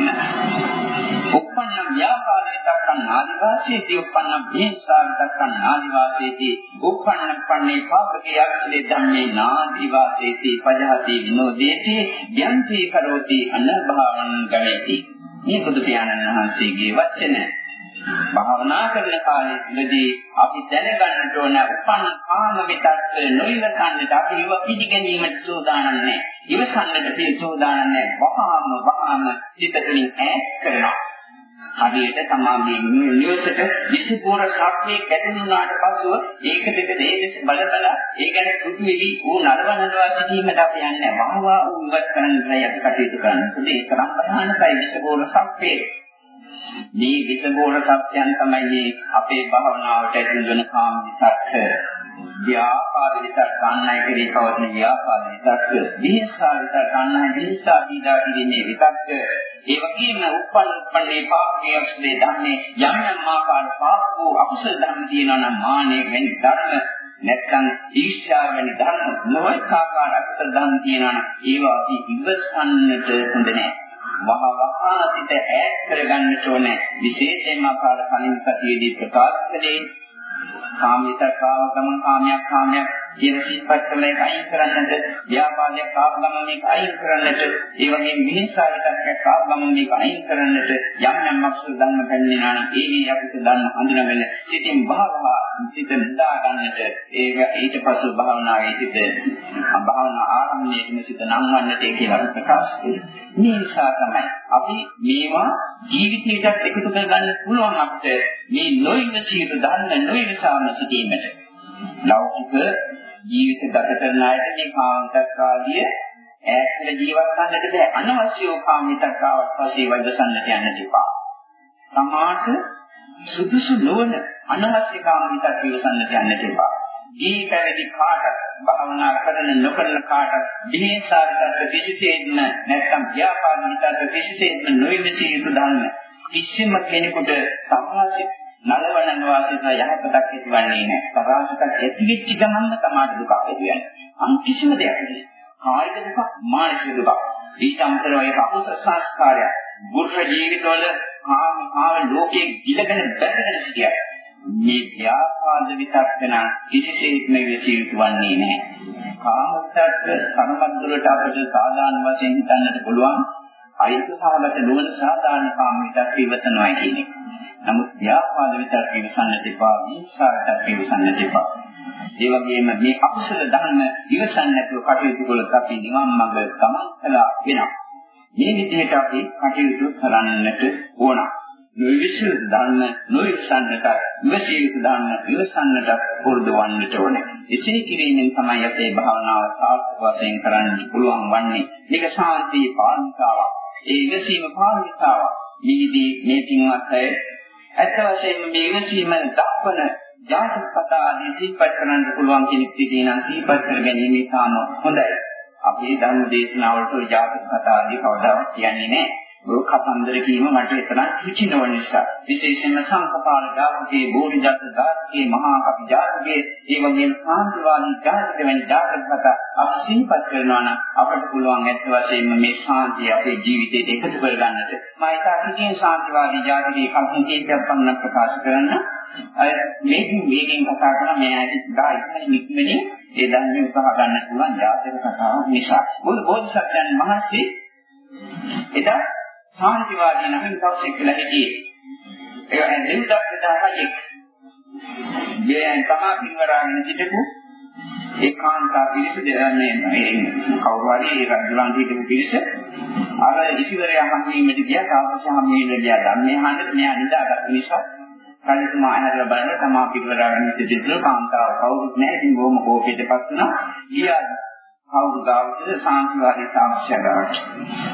උප්පන්න ව්‍යාපාරේ දක්වන ආදිවාසීදී උප්පන්න භේසාර දක්වන ආදිවාසීදී උප්පන්න පන්නේ පාපකේ අක්ෂලේ ධම්මේ නාදිවාසීදී පජහති විනෝදේති යන්ති කරෝති අනභවං ගමේති මේ බුදු පියාණන් වහන්සේගේ වචන භාවනා කරන කාලෙදී අපි දැනගන්නට ඕන උපන් කාම විතක්ක නොඉවසන්නට අපි ඒව පිළිගැනීමට සූදානම් නැහැ. ඉවසන්නට තේ සූදානම් නැහැ. වහාම වහාම චිතකලින් ඈත් කරනවා. හරියට තමාගේ නිවසට විසුපුර ශක්තිය කැටුණාට පස්සෙ ඒක දෙක දෙයක බල බල ඒ ගැන කුතු වෙවි ඌ නරවනවා සිටීමට අපි යන්නේ වහවා ඌ ඉවත් කරන්නයි අපි කටයුතු කරන්නේ. ඒක තරම් ප්‍රධානයි විසුපුර ශක්තිය. මේ විසගෝණ සත්‍යයන් තමයි මේ අපේ භවනාවට ඇතුළු වෙන කාම විතක්ක. ව්‍යාපාද විතක් ගන්නයි කෙරේ පවතින ව්‍යාපාද විතක්ක. දිහසා විතක් ගන්නයි දිහසා දීලා කිරීමේ විතක්ක. ඒ වගේම උපන් උපන්නේ පාපකයේ අක්ෂේ ධම්මේ යම් යම් ආකාර පාපෝ අකුසල ධර්ම තියෙනවා නම් මානෙ වෙන ධර්ම නැත්නම් ඊර්ෂ්‍යාව වැනි ධර්ම නොඑක ආකාර අකුසල ධර්ම තියෙනවා නම් ඒවා අපි ඉවසන්නට හොඳ නැහැ. වහ වහා සිට ඈත් කරගන්නට ඕනේ. විශේෂයෙන්ම අපාර කලින් සතියේදී ප්‍රකාශ කළේ කාමිතකාව ගමන් කාමයක් කාමයක් කියන සිත්පත් කරන එක අයින් කරන්නට ව්‍යාපාදයක් ආව ගමන් මේක අයින් කරන්නට ඒ වගේම මිහින්සාරිකයක් ආව ගමන් මේක අයින් කරන්නට යම් යම් අක්ෂර ධර්ම පැමිණෙනා නම් ඒ මේ අපිට ධර්ම හඳුනගෙන සිතින් භාවවා සිත නිදා ගන්නට ඒක ඊට පසු භාවනාවේ සිට භාවනා ආරම්භයේදී සිත නම්වන්නට කියලා ප්‍රකාශ කළා. මේ නිසා තමයි අපි මේවා ජීවිතයකට එකතු කරගන්න පුළුවන් අපිට මේ නොයවිසිත ධර්ම නොයවිසාම සිටීමට. ලෞකික ජීවිත ගත කරන අයට මේ කාමතක්කාදිය ඈතට ජීවත් වන්නට බෑ අනවශ්‍යව කාමිතක්කාවක් වශයෙන් වදසන්නට යන්න දෙපා. සමාත සුදුසු නොවන අනවශ්‍ය කාමිතක් විවසන්නට යන්න දෙපා. දී පැවිදි කාට භාවනා කරන නොකරන කාට දිනේසාරකට විශේෂයෙන්ම නැත්නම් ව්‍යාපාදිතට විශේෂයෙන්ම නොවිමසී යුතු ධර්ම කිසිම කෙනෙකුට සමාජික නලවන වාසිත යහපතක් ඇතිවන්නේ නැහැ. පරාසකක් ඇතිවෙච්ච ගමන්ම තමයි දුක ඇතිවෙන්නේ. අන් කිසිම දෙයක් නෙවෙයි. කායික දුක, මානසික දුක. ඊට අමතරව ඒ අකුසල සංස්කාරය, බුද්ධ ජීවිතවල කාම කාම ලෝකයේ ඉලගෙන බැසගෙන සිටියා. මේ ව්‍යාපාද විතක්කන කිසිසේත්ම විසිය යුතු වන්නේ නැහැ. කාම විතක්ක සමබන්දුලට අපිට සාධාරණ වශයෙන් හිතන්නට පුළුවන්. අයිත සහගත නොවන සාධාරණ කාම විතක්ක ඉවසනවා කියන එක. නමුත් ව්‍යාපාද විතර ඉවසන්නට එපා, විශ්වාසයට ඉවසන්නට එපා. ඒ වගේම මේ අකුසල ධර්ම ඉවසන්න නැතුව කටයුතු කළොත් අපි නිවන් මඟ ගමන් කළා වෙනවා. මේ විදිහට අපි කටයුතු කරන්නට ඕන. නොවිශ්ව ධර්ම නොවිශ්සන්නට විශ්ව ධර්ම විශ්සන්නට පුරුදු වන්නට ඕනේ. එසේ කිරීමෙන් තමයි අපේ භාවනාව සාර්ථක වශයෙන් කරන්න පුළුවන් වන්නේ. මේක ශාන්තියේ පාරමිතාවක්. ඒ විශ්ීම පාරමිතාවක්. මේදී මේ පින්වත් අය ඇත්ත වශයෙන්ම මේ විශ්ීම දක්වන ජාතක කතා ආදී සිහිපත් කරන්න පුළුවන් කෙනෙක් සිටිනා සිහිපත් කර ගැනීම ඉතාම හොඳයි. අපේ ධර්ම දේශනාවලට ওই ජාතක කතා ආදී කවදාවත් කියන්නේ නැහැ. ඔය කතන්දර කීම මට එතන රුචි නොවන නිසා. විශේෂයෙන්ම සංකපාල ජාතකයේ බෝධිජාත ජාතකයේ මහා කපි ජාතකයේ ඒ වගේම සාන්තිවාදී ජාතක වැනි ජාතක කතා අපි සිහිපත් කරනවා නම් අපට පුළුවන් ඇත්ත වශයෙන්ම මේ ශාන්තිය අපේ ජීවිතයට එකතු කරගන්නට. මම ඉතාලියෙන් සාන්තිවාදී ජාතකයේ කල්පින් කීපයක් පමණ ප්‍රකාශ කරන්න. අය මේකින් මේකින් කතා කරන මේ ඇයි දා ඉක්මනින් ඉක්මනින් ඒ ධර්මයේ උත්සාහ ගන්න පුළුවන් ජාතක කතාවක් නිසා. බුදු බෝධිසත්වයන් වහන්සේ එදා සාන්තිවාදී නමින් කවුසෙක් කියලා හිටියේ. ඒ වගේ දෙවිදක් විදාහයෙක්. මෙයන් තමා පින්වරාගෙන සිටපු ඒකාන්තා පිරිස දෙන්නේ මේ කවුරු හරි ඒ රජුලන් හිටපු පිරිස අර ඉසිවරයා හම්බීමට ගියා තාපස හම්බීමට ගියා ධර්මයේ හන්දට මෙයා නිදාගත්ත නිසා කලිතුමා ඇහැරලා බලන තමා පින්වරාගෙන සිටින කාන්තාව කවුරුත් නැහැ ඉතින් බොහොම කෝපයටපත් වුණා. ගියා කවුරු ගාවද සාන්තිවාදී සාක්ෂ්‍යගාවට.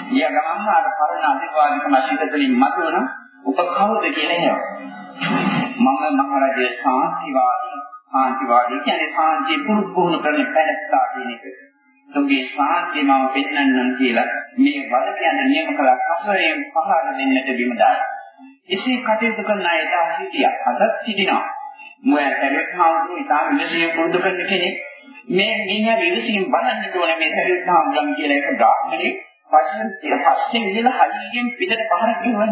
ඊය ගමන්ම අර පරණ අධිවාදිකම සිතතලින් මතුවන ඔබ කවුද කියලා මම මහරජේ සාන්තිවාදී සාන්තිවාදී කියන්නේ සාන්තිය පුරුදු කරන පැනස්සා කියන එක. තුගේ සාන්තිය මම පෙන්නන්නම් කියලා මේ වද කියන්නේ නියම කළා කසරයෙන් පහර දෙන්නට බිම දාලා. එසේ කටයුතු කරන අය දා සිටියා. අදත් සිටිනවා. මොයා හැරෙත් හාමුදුරුවෝ ඉතාම විශ්ේ පුරුදු කරන කෙනෙක්. මේ මිනිහා විශ්ින් බලන්න ඕනේ මේ හැරෙත් හාමුදුරුවෝ කියලා එක බ්‍රාහ්මණේ පස්සෙන් පස්සෙන් ඉඳලා හයියෙන් පිටට පහර කියවන.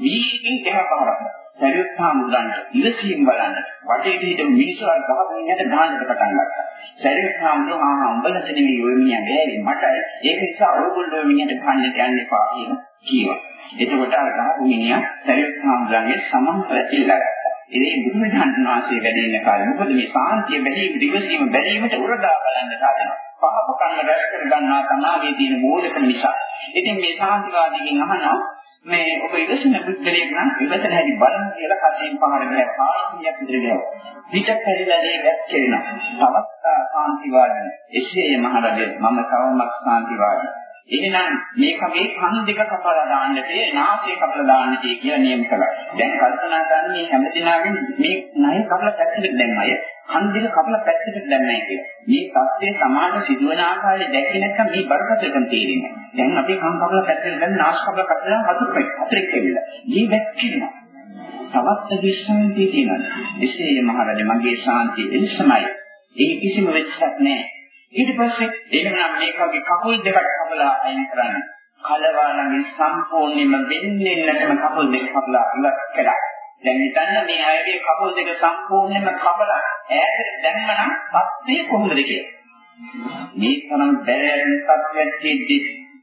මේකෙන් එහෙම පහරක්. හැරෙත් හාමුදුරුවන්ට විශ්ින් බලන්න. වටේ හිටපු මිනිස්සු අර ගහගෙන යන ගානකට පටන් ගත්තා. හැරෙත් හාමුදුරුවෝ ආ උඹලට නෙවෙයි ඔය මිනිහා ගෑවේ මටයි. ඒක නිසා ඔයගොල්ලෝ මිනිහට කන්නට යන්න එපා කියලා කියනවා. එතකොට අර ගහපු මිනිහා හැරෙත් හාමුදුරුවන්ගේ සමන්ත ඉල්ලගත්තා. ඒ බුදුරජාණන් වහන්සේ වැඩ ඉන්න කාලේ මොකද මේ සාන්තිය බැදී දිවසීම බැදීමට උරදා බලන්න සාදනවා. පහප කන්න රැස් කර ගන්නා තනාවේ තියෙන මූලික නිසා. ඉතින් මේ සාන්තිවාදීන් අහනවා මේ ඔබ ඉවසන බුද්ධලෙක් නම් ඉවසන හැටි බලන්න කියලා කසෙන් පහර ගියා 500ක් විතර ගියා. පිටක් හැරිලා දේ වැක්කේනවා. තවත් සාන්තිවාදී. එසේ මහරජා මම තවමත් සාන්තිවාදී. එහෙනම් මේකගේ කන් දෙක කපලා දාන්නට නාසය කපලා දාන්නට කියලා නියම කළා. දැන් කල්පනා කරන්න මේ හැම දිනාගෙන් මේ ණය කපලා පැත්තකට දැම්මය. කන් දෙක කපලා පැත්තකට දැම්මයි කියලා. මේ தත්ත්වයේ සමාන සිදුවන ආකාරය දැක්කේ නැත්නම් මේ බරපතලකම් තේරෙන්නේ නැහැ. දැන් අපි කන් කපලා පැත්තකට දැන් නාස් කපලා කපලා හතරයි. හතරෙක් කියලා. මේ වැක්කිනවා. තවත් විශ්වාසය තියෙනවා. එසේ මහරජා මගේ ශාන්තිය එනිසමයි. ඒ කිසිම වෙච්චක් නැහැ. ඊට පස්සේ එහෙනම් මේකගේ කකුල් දෙකක් කපලා අයින් කරන්න. කලවාලගේ සම්පූර්ණයෙන්ම වෙන්නෙන්නටම කකුල් දෙක කපලා ඉවත් කළා. දැන් හිතන්න මේ අයගේ කකුල් දෙක සම්පූර්ණයෙන්ම කපලා ඈතට දැම්මනම් පස්සේ කොහොමද කියලා. මේ තරම් බැරෑරුම් තත්ත්වයක් තියෙද්දි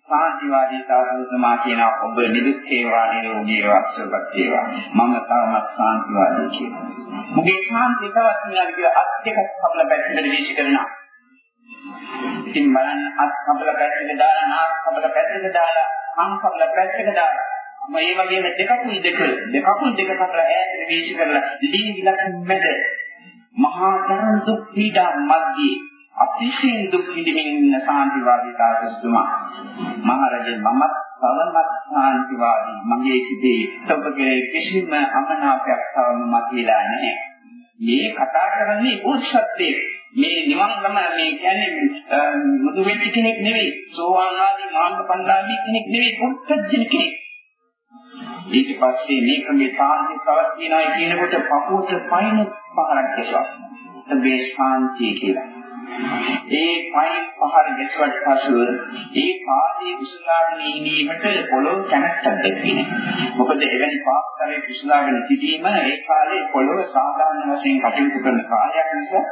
සාන්තිවාදී සාධුතුමා කියන ඔබ නිදුක් වේවා නිරෝගී වේවා සුවපත් වේවා මම තාමත් සාන්තිවාදී කියනවා. මුගේ ශාන්තිය තවත් වෙනවා කියලා අත් දෙකක් කපලා පැත්තට වීසි කරනවා. ඉතින් බලන්න අත් කපලා පැත්තට දාලා නාස් කපලා පැත්තට දාලා කන් කපලා පැත්තට දාලා. මේ වගේම දෙකකුයි දෙක දෙකකුයි දෙක කපලා ඈතට වීසි කරලා දී විලක් මැද මහා තරම් දුක් පීඩා මැද්දේ අතිශයින් දුක් විඳින්න ඉන්න සාන්තිවාදී තාපසතුමා මහරජා මමත් තවමත් සාන්තිවාදී. මගේ සිතේ ඔබ කෙරේ කිසිම අමනාපයක් තවම මතිලා නැහැ. මේ කතා කරන්නේ උත්සත්යේ මේ නිවන් ගම මේ කියන්නේ මුදු වෙච්ච කෙනෙක් නෙවෙයි සෝවාන් ආදී මාර්ග පණ්ඩාදී කෙනෙක් නෙවෙයි පුත්තජන කෙනෙක් ඊට පස්සේ මේකගේ සාන්තිය තවත් කියනවා කියනකොට පපුවට පයින් පහරක් ගැසුවා. ඒ ශාන්තිය කියලා. ඒ පයින් පහර ගැසුවට පසුව ඒ පාදයේ කුසලාගෙන ඉඳීමට පොළොව කැමැත්තක් දෙන්නේ. මොකද එවැනි පාස්තරේ කුසලාගෙන සිටීම ඒ කාලේ පොළොව සාධාරණ වශයෙන් කටයුතු කරන කාලයක් නිසා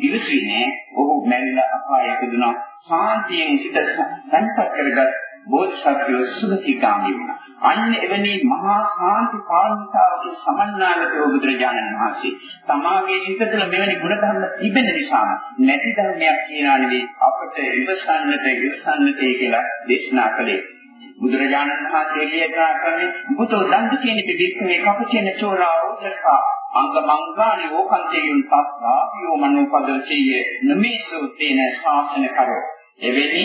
ඉවසීනේ ඔහු මැරිලා අපායක දුනා. ශාන්තියෙන් සිත සංපත් කරගත් බෝධිසත්වය සුගතිගාමී වුණා. අන්න එවැනි මහා ශාන්ති පාරමිතාවක සමන්නාගතෝ බුදුරජාණන් වහන්සේ තමාගේ සිත තුළ මෙවැනි ගුණධර්ම තිබෙන නිසා නැති ධර්මයක් කියනා නෙවෙයි අපට ඉවසන්නට ඉවසන්නට කියලා දේශනා කළේ. බුදුරජාණන් වහන්සේ දේශනා කරන්නේ බුතෝ දන්ත කියන පිළික්කේ කපචෙන චෝරාවෝදකා අංග මංගානි ඕකන්තේයන් තස්සා යෝ මනෝපදසීයේ නමේසු තේන ශාසන කරෝ එවැනි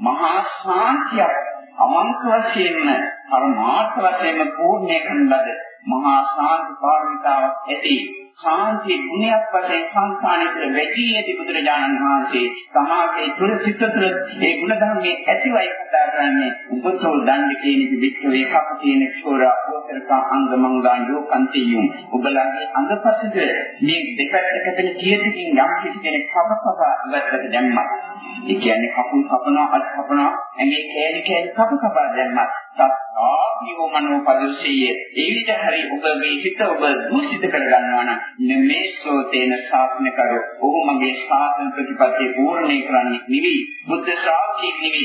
මහා ශාන්තියක් අමංක වශයෙන්ම පරමාර්ථ වශයෙන්ම පූර්ණේ කරන ලද මහා ශාන්ති පාරමිතාවක් ඇති. ශාන්ති ගුණයක් වශයෙන් සංස්කාණයට වැඩි ඇති බුදුරජාණන් වහන්සේ සමාගයේ තුල සිත තුළ ඒ ගුණ ධර්මයේ ඇතිවයි කතා කරන්නේ. උපතෝ දණ්ඩ කියන විදිහේ කප තියෙන ක්ෂෝරා ඕතරකා අංග මංගා යෝකන්තියුම් ඔබලගේ අංගපසද මේ දෙපැත්තකට කැපෙන කීයකින් යම් කිසි කෙනෙක් කපකප ඉවත්කට දැම්මා ඒ කියන්නේ කකුල් කපනවා අත් කපනවා ඇඟේ කෑලි කෑලි කප කපා දැම්මා සත්තාපියෝ මනෝ පදෝසියේ ඒ විදිහ හරි ඔබගේ හිත ඔබ දුසිත කර ගන්නවා නම් නෙමේසෝ තේන ශාසන කරු ඔහු මගේ ශාසන ප්‍රතිපත්තිය පූර්ණේ කරන්නේ නිවි. බුද්ධ ශ්‍රාවකෙක් නිවි.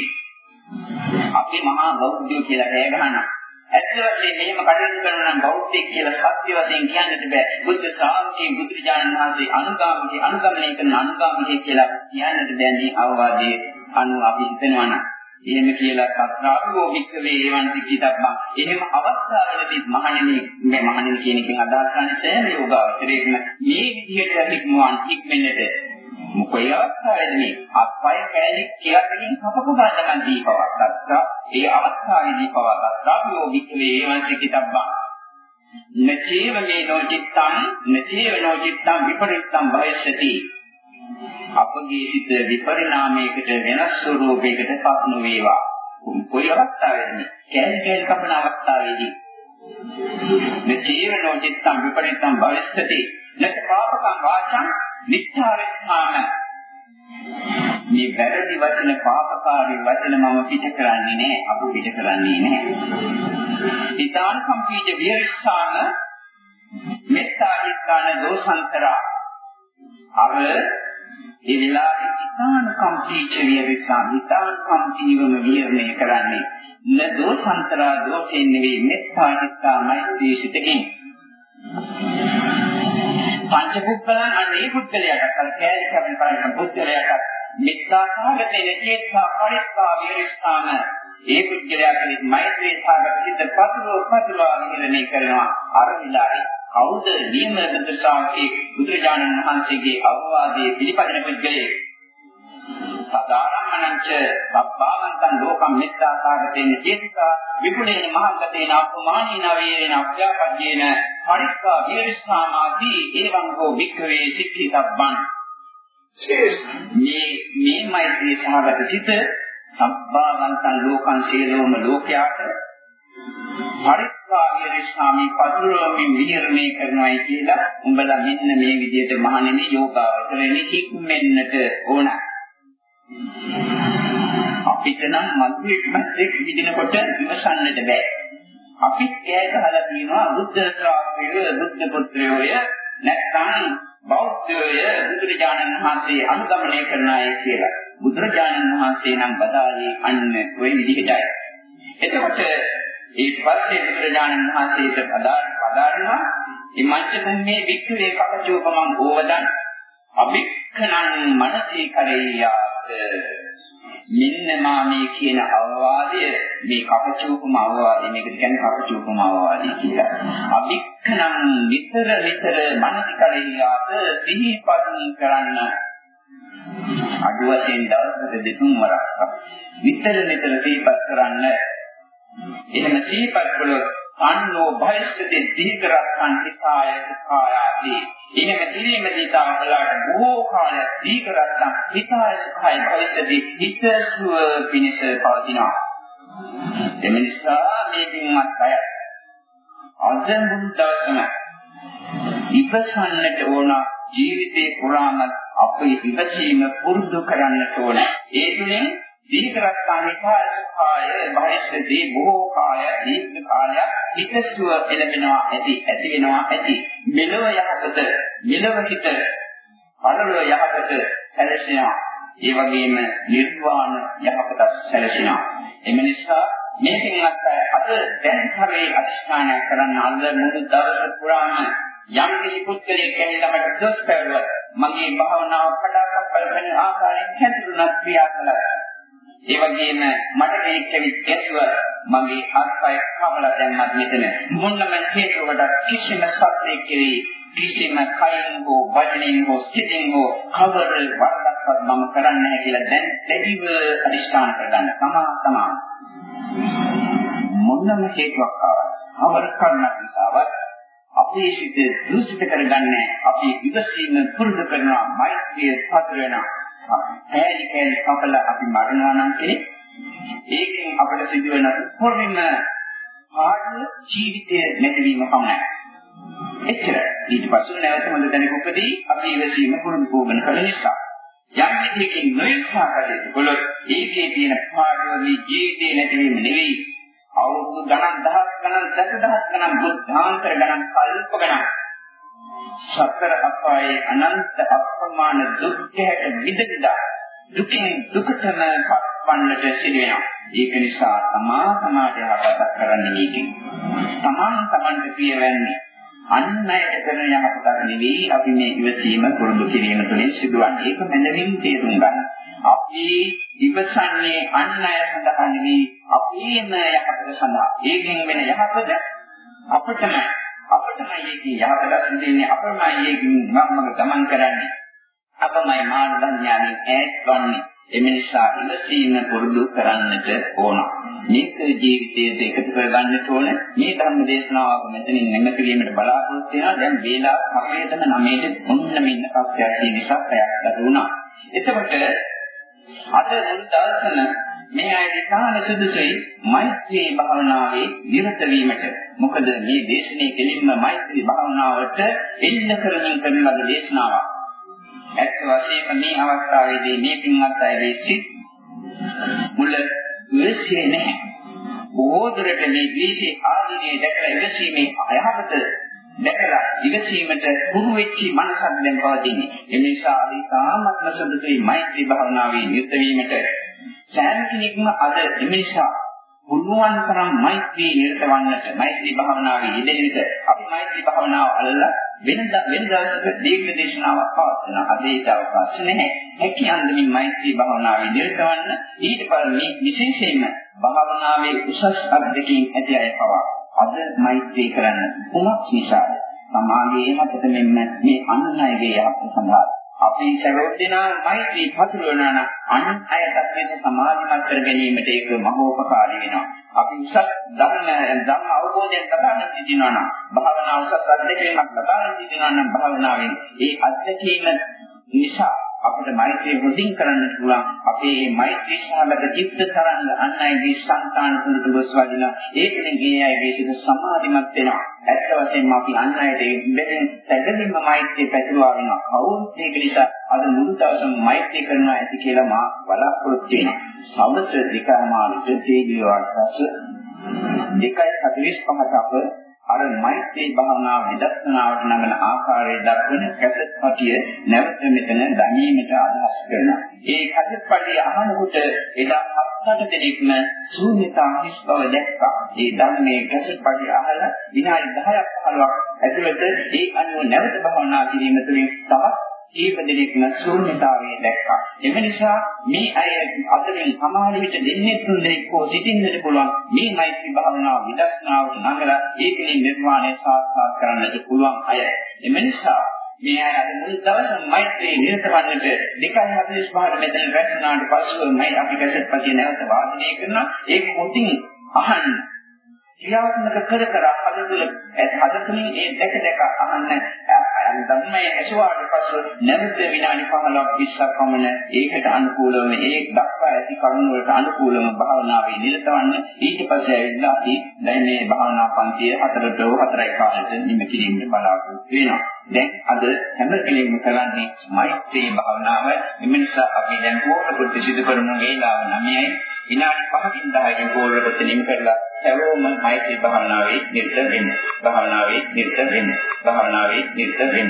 අපි මහා බෞද්ධයෝ කියලා කෑ ගහනවා. ඇත්ත වශයෙන් මෙහෙම කටයුතු කරනවා නම් බෞද්ධයෙක් කියලා සත්‍ය වශයෙන් කියන්නට බෑ. බුද්ධ ශ්‍රාවකී බුදුරජාණන් වහන්සේ අනුගාමිකී අනුගමනය කරන අනුගාමිකී කියලා කියන්නට බෑ මේ අවවාදයේ අනුව අපි හිතනවා නම්. එහෙම කියලා සත්‍රාපෝ වික්කවේ එවන් සිද්ධිතබ්බා. එහෙම අවස්ථාවලදී මහණෙනි මේ මහණෙනි කියන එකෙන් අදහස් කරන්නේ සෑම යෝගාවචරයකම මේ විදිහට හික්මුවන් හික්මෙන්නට මොකේ අවස්ථාවේදී අත්පය කැලි කියලාකින් කපක ගන්නකන් දීපවක් ගත්තා. ඒ අවස්ථාවේදී පවා ගත්තා. යෝගිකේ එවන් සිද්ධිතබ්බා. නචේව මේ නොචිත්තං නචේව නොචිත්තං විපරිත්තං භවිෂති අපගේ සිත විපරිණාමයකට වෙනස් ස්වරූපයකට පත් නොවේවා. කොයි අවස්ථාවේදී? කැලේ කැලේ කපන අවස්ථාවේදී. මෙචේවනෝ චිත්තං විපරිත්තං භවිස්සති. නත් පාපකං වාචං නිච්ඡාරස්ථාන. මේ වැරදි වචන පාපකාරී වචන මම පිට කරන්නේ නැහැ. අපු පිට කරන්නේ නැහැ. ඊතාන සම්පීජ විහරිස්ථාන මෙත්තා චිත්තාන දෝසන්තරා. අර ඒ වෙලාවේ ඉතාන කම්පීච විරිසා ඉතාන කම්පීවම විරණය කරන්නේ නදෝ සන්තරා දෝෂෙන් නෙවෙයි මෙත්තා හිතා මෛත්‍රී සිතකින් පංච පුද්ගලයන් අනේ පුද්ගලයාට කල කෑලි කපන පරිණ පුද්ගලයාට මෙත්තා සාගතේ නැතිත්තා පරිත්තා විරිස්ථාන ඒ පුද්ගලයාට මෛත්‍රී සාගත සිත පතුරව පතුරවා විරණය කරනවා. අර විලාරේ කවුද නියම බුද්ධ බුදුරජාණන් වහන්සේගේ අවවාදයේ පිළිපදින පුද්ගලයෙක්? සදාරම්මනංච සබ්බාවන්තං ලෝකම් මෙත්තාකාරතේන චේතිකා විපුණේන මහංගතේන අපමානීන වේරේන අභ්‍යාපජ්ජේන පරික්ඛා වීරිස්සාමාදී එවං හෝ වික්ඛවේ සිද්ධිතබ්බං මේ මේ මෛත්‍රී සහගත සිත සබ්බාවන්තං ලෝකං සියලෝම ලෝකයාට පරිත්‍රාගයේ ස්වාමී පතුරවමින් විහරණය කරනවායි කියලා උඹලා මෙන්න මේ විදිහට මහණෙනි යෝගාවචරණෙ හික්මෙන්නට ඕන. අපිට නම් මදුවේ විමස්සෙක් විදිනකොට විමසන්නට බෑ. අපි කෑ ගහලා කියනවා බුද්ධ ශ්‍රාවකයෝ බුද්ධ පුත්‍රයෝය නැත්නම් බෞද්ධයෝය බුදුරජාණන් වහන්සේ අනුගමනය කරන අය කියලා. බුදුරජාණන් වහන්සේ නම් බදාලේ අන්න ওই විදිහටයි. එතකොට ඒ පස්සේ බුදුරජාණන් වහන්සේට පදාරනවා මේ මච්චුම්මේ වික්ඛවේ කපචෝපමං ඕවදන් අභික්ඛනං මනසේ කරෙය්‍යා මෙන්න මා මේ කියන අවවාදය මේ කපචූපම අවවාදය මේකට කියන්නේ කපචූපම අවවාදය කියලා. අභික්ඛනං විතර විතර මනසේ කරේයාත් සිහිපත් කරන්න අඩු වශයෙන් දවසකට දෙතුන් වරක් විතර විතර සිහිපත් කරන්න එහෙම සිහිපත් කළොත් අන්නෝ භයස්කදී දීඝරක්ඛන් හිතාය සුඛායාදී එහෙම කිරීමේදී තාමලාට බොහෝ කාලයක් දීඝරක්ඛන් හිතාය සුඛාය භයස්කදී හිතසුව පිණිස පවතිනවා. එනිසා මේ පින්වත් අය අද මුන්දවසම ඉපසන්නට ඕන ජීවිතේ පුරාම අපේ ඉවසීම පුරුදු කරන්නට ඕන. ඒ තුලින් දීඝරත්තානිකාය සුඛාය භයස්දී බොහෝ කාය දීර්ඝ කාලයක් හිතසුව එළඹෙනවා ඇති ඇති වෙනවා ඇති. මෙලව යහපත මෙලව හිත පරලොව යහපත සැලසෙනවා. ඒ වගේම නිර්වාණ යහපත සැලසෙනවා. එම නිසා මේකෙන් අද දැන් හරේ අධිෂ්ඨානය කරන්න අද මුළු දවස පුරාම යම් කිසි පුද්ගලයෙක් ඇවිල්ලා මට දොස් පැවරුවා. මගේ භාවනාව කඩාකප්පල් වෙන ආකාරයෙන් හැදිරුණත් ක්‍රියා කළා. ඒ වගේම මට කෙනෙක් කෙනෙක් ගැසුව මගේ අත්පය කවලා දැම්මත් මෙතන. මොන්නම හේතුවකට කිසිම සත්‍යයක් කෙරෙහි කිසිම කයින් හෝ වචනෙන් හෝ සිතින් හෝ කවර වරදක්වත් මම කරන්නේ නැහැ කියලා දැන් දෙවිව අදිස්ථාන කරගන්න. තමා තමා. මොන්නම හේතුවක් ආවත් අවර කරන්නක් නිසාවත් අපේ සිත දුසිත කරගන්නේ අපි විදසීම පුරුදු කරනවා මෛත්‍රිය පතර වෙනවා. ඈලි කෑලි කපලා අපි මරනවා නම් කෙනෙක් ඒකෙන් අපිට සිදුවෙන උපරිම පාඩුව ජීවිතයේ නැතිවීම පමණයි. එච්චර. ඊට පස්සේ නැවත හොඳ දැනෙක උපදී අපි ඉවසීම පුරුදු පෝගන කළ නිසා. යම් විදිහකින් නොයස්සා කටයුතු කළොත් ඒකේ තියෙන පාඩුව මේ ජීවිතේ නැතිවීම නෙවෙයි. අවුරුදු ගණන් දහස් ගණන් දසදහස් ගණන් බුද්ධාන්තර ගණන් කල්ප ගණන් සතර අපායේ අනන්ත අප්‍රමාණ දුක්ඛයට විදවිදා දුකින් දුකටම පත්වන්නට සිදු වෙනවා. ඒක නිසා තමා සමාජය හදා කරන්නේ මේකෙන්. තමන් තමන්ට පියවන්නේ අන් අයට කරන යමකට නෙවෙයි අපි මේ ඉවසීම පුරුදු කිරීම තුළින් සිදුවන්නේ. ඒක මෙලෙමින් තේරුම් ගන්න. අපි ඉවසන්නේ අන් අය සඳහා නෙවෙයි අපේම යහපත සඳහා. ඒකෙන් වෙන යහපත අපටම අපටමයි ඒකේ යහපත සිදෙන්නේ අපමයි ඒකින් මම ගමන් කරන්නේ අපමයි මාර්ගඥානෙන් ඈත් වන්නේ එම නිසා ඉවසීම පුරුදු කරන්නට ඕන. මේක ජීවිතයේ එකතු කරගන්නට ඕන. මේ ධර්ම දේශනාවක මෙතනින් නැමෙත වීමට බලාපොරොත්තු වෙනවා. දැන් වේලා අපේටම 9ට මොන්න මෙන්න කප්පයක් තියෙන නිසා පැයක් ගත වුණා. එතකොට අද මුල් දවසන මේ අයගේ කාල සුදුසුයි මෛත්‍රී භාවනාවේ නිරත වීමට. මොකද මේ දේශනේ කෙලින්ම මෛත්‍රී භාවනාවට එන්න කරමින් කරන ලද දේශනාවක්. ඇත්ත වශයෙන්ම මේ අවස්ථාවේදී මේ පින්වත් අයගේ සිත් මුල ඉවසියේ නැහැ. බොහෝ දුරට මේ ද්වේෂයේ ආදීනේ දැකලා ඉවසීමේ අයහපත දැකලා ඉවසීමට පුරු වෙච්ච මනසක් දැන් පවතින්නේ. ඒ නිසා අපි තාමත්ම සුදුසුයි මෛත්‍රී භාවනාවේ නිරත වීමට සෑම කෙනෙක්ම අද එමේසා පුළුවන් තරම් මෛත්‍රී නිරත වන්නට මෛත්‍රී භාවනාවේ යෙදෙන විට අපි මෛත්‍රී භාවනාව අල්ලලා වෙනද වෙන දවසක දීර්ඝ දේශනාවක් පවත්වන අද ඒක අවකාශ නැහැ. හැකියන්දමින් මෛත්‍රී භාවනාවේ නිරත වන්න ඊට පස්සේ විශේෂයෙන්ම භාවනාවේ උසස් අධ්‍යක්ෂින් ඇති අය පවා අද මෛත්‍රී කරන්න කුමක් නිසාද? සමාගයේ මතට මෙන්න මේ අන් අයගේ යහපත සඳහා අපි සර්වඥා මෛත්‍රී පතුරවනවා නම් අන් අයටත් මේක සමාධිමත් කර ගැනීමට ඒක මහෝපකාරී වෙනවා. අපි උසස් ධර්ම ධර්ම අවබෝධයෙන් ලබන සිටිනවා නම් භාවනා උසස් අධ්‍යක්ෂණයක් ලබන සිටිනවා නම් භාවනාවෙන් ඒ අධ්‍යක්ෂීම නිසා අපිට මෛත්‍රිය වෘද්ධින් කරන්න පුළුවන් අපේ මේ මෛත්‍රී සහගත චිත්ත තරංග අන් අයගේ సంతාන තුළට ගොස් වදිනා ඒකෙන් ගේ අයගේ සිත සමාධිමත් වෙනවා ඇත්ත වශයෙන්ම අපි අන් අයට ඉබෙන් සැදෙන්නම මෛත්‍රිය පැතිරවා වෙනවා. කවුරුත් ඒක නිසා අද මුළු දවසම මෛත්‍රී කරනවා ඇති කියලා මා බලාපොරොත්තු වෙනවා. සමස දෙකමාරුට තේජී වාටස 2:45ට අප අර මෛත්‍රී භාවනාව විදර්ශනාවට නඟන ආකාරය දක්වන කැසට් පටිය නැවත මෙතන දැනීමට අදහස් කරනවා. ඒ කැසට් පටිය අහනකොට එදා හත්කට දෙනෙක්ම ශූන්‍යතා හිස් බව දැක්කා. ඒ ධර්මයේ කැසට් පටිය අහලා විනාඩි 10ක් 15ක් ඇතුළත ඒ අනුව නැවත භාවනා කිරීම තුළින් තවත් කීප දෙනෙක්ම ශූන්‍යතාවයේ දැක්කා. එම නිසා මේ අය අතරින් සමාන විට දෙන්නේ තුන් දෙනෙක් හෝ සිටින්නට පුළුවන් මේ මෛත්‍රී භාවනාව විදර්ශනාවට නඟලා ඒකෙන් නිර්වාණය සාක්ෂාත් කරන්නට පුළුවන් අය. එම නිසා මේ අය අද මුල් දවසේ මෛත්‍රී නිරත වන්නට 2:45ට මෙතන රැස්නාට පසුව මයි අපි කැසට් නැවත වාදනය කරනවා ඒක මුතින් අහන්න ක්‍රියාත්මක කර කර හදතුල හදතුලින් ඒ දැක දැක අහන්න ධර්මයේ ඇසුවාට පසු නැවත විනාඩි 15ක් 20ක් පමණ ඒකට අනුකූලව ඒ දක්වා ඇති කරුණු වලට අනුකූලව භාවනාවේ නිරතවන්න ඊට පස්සේ ඇවිල්ලා අපි දැන් මේ භාවනා පන්තියේ හතරට හතරයි කාලෙට නිම කිරීමට බලාපොරොත්තු වෙනවා. දැන් අද හැම කෙනෙක්ම කරන්නේ මෛත්‍රී භාවනාව. එම නිසා අපි දැන් පොරොත්තු සිදු කරන වේලාව 9යි විනාඩි 5කින් 10කින් පොරොත්තු නිම කරලා හැමෝම මෛත්‍රී භාවනාවේ නිරත වෙන්න. භාවනාවේ නිරත වෙන්න. භාවනාවේ නිරත වෙන්න.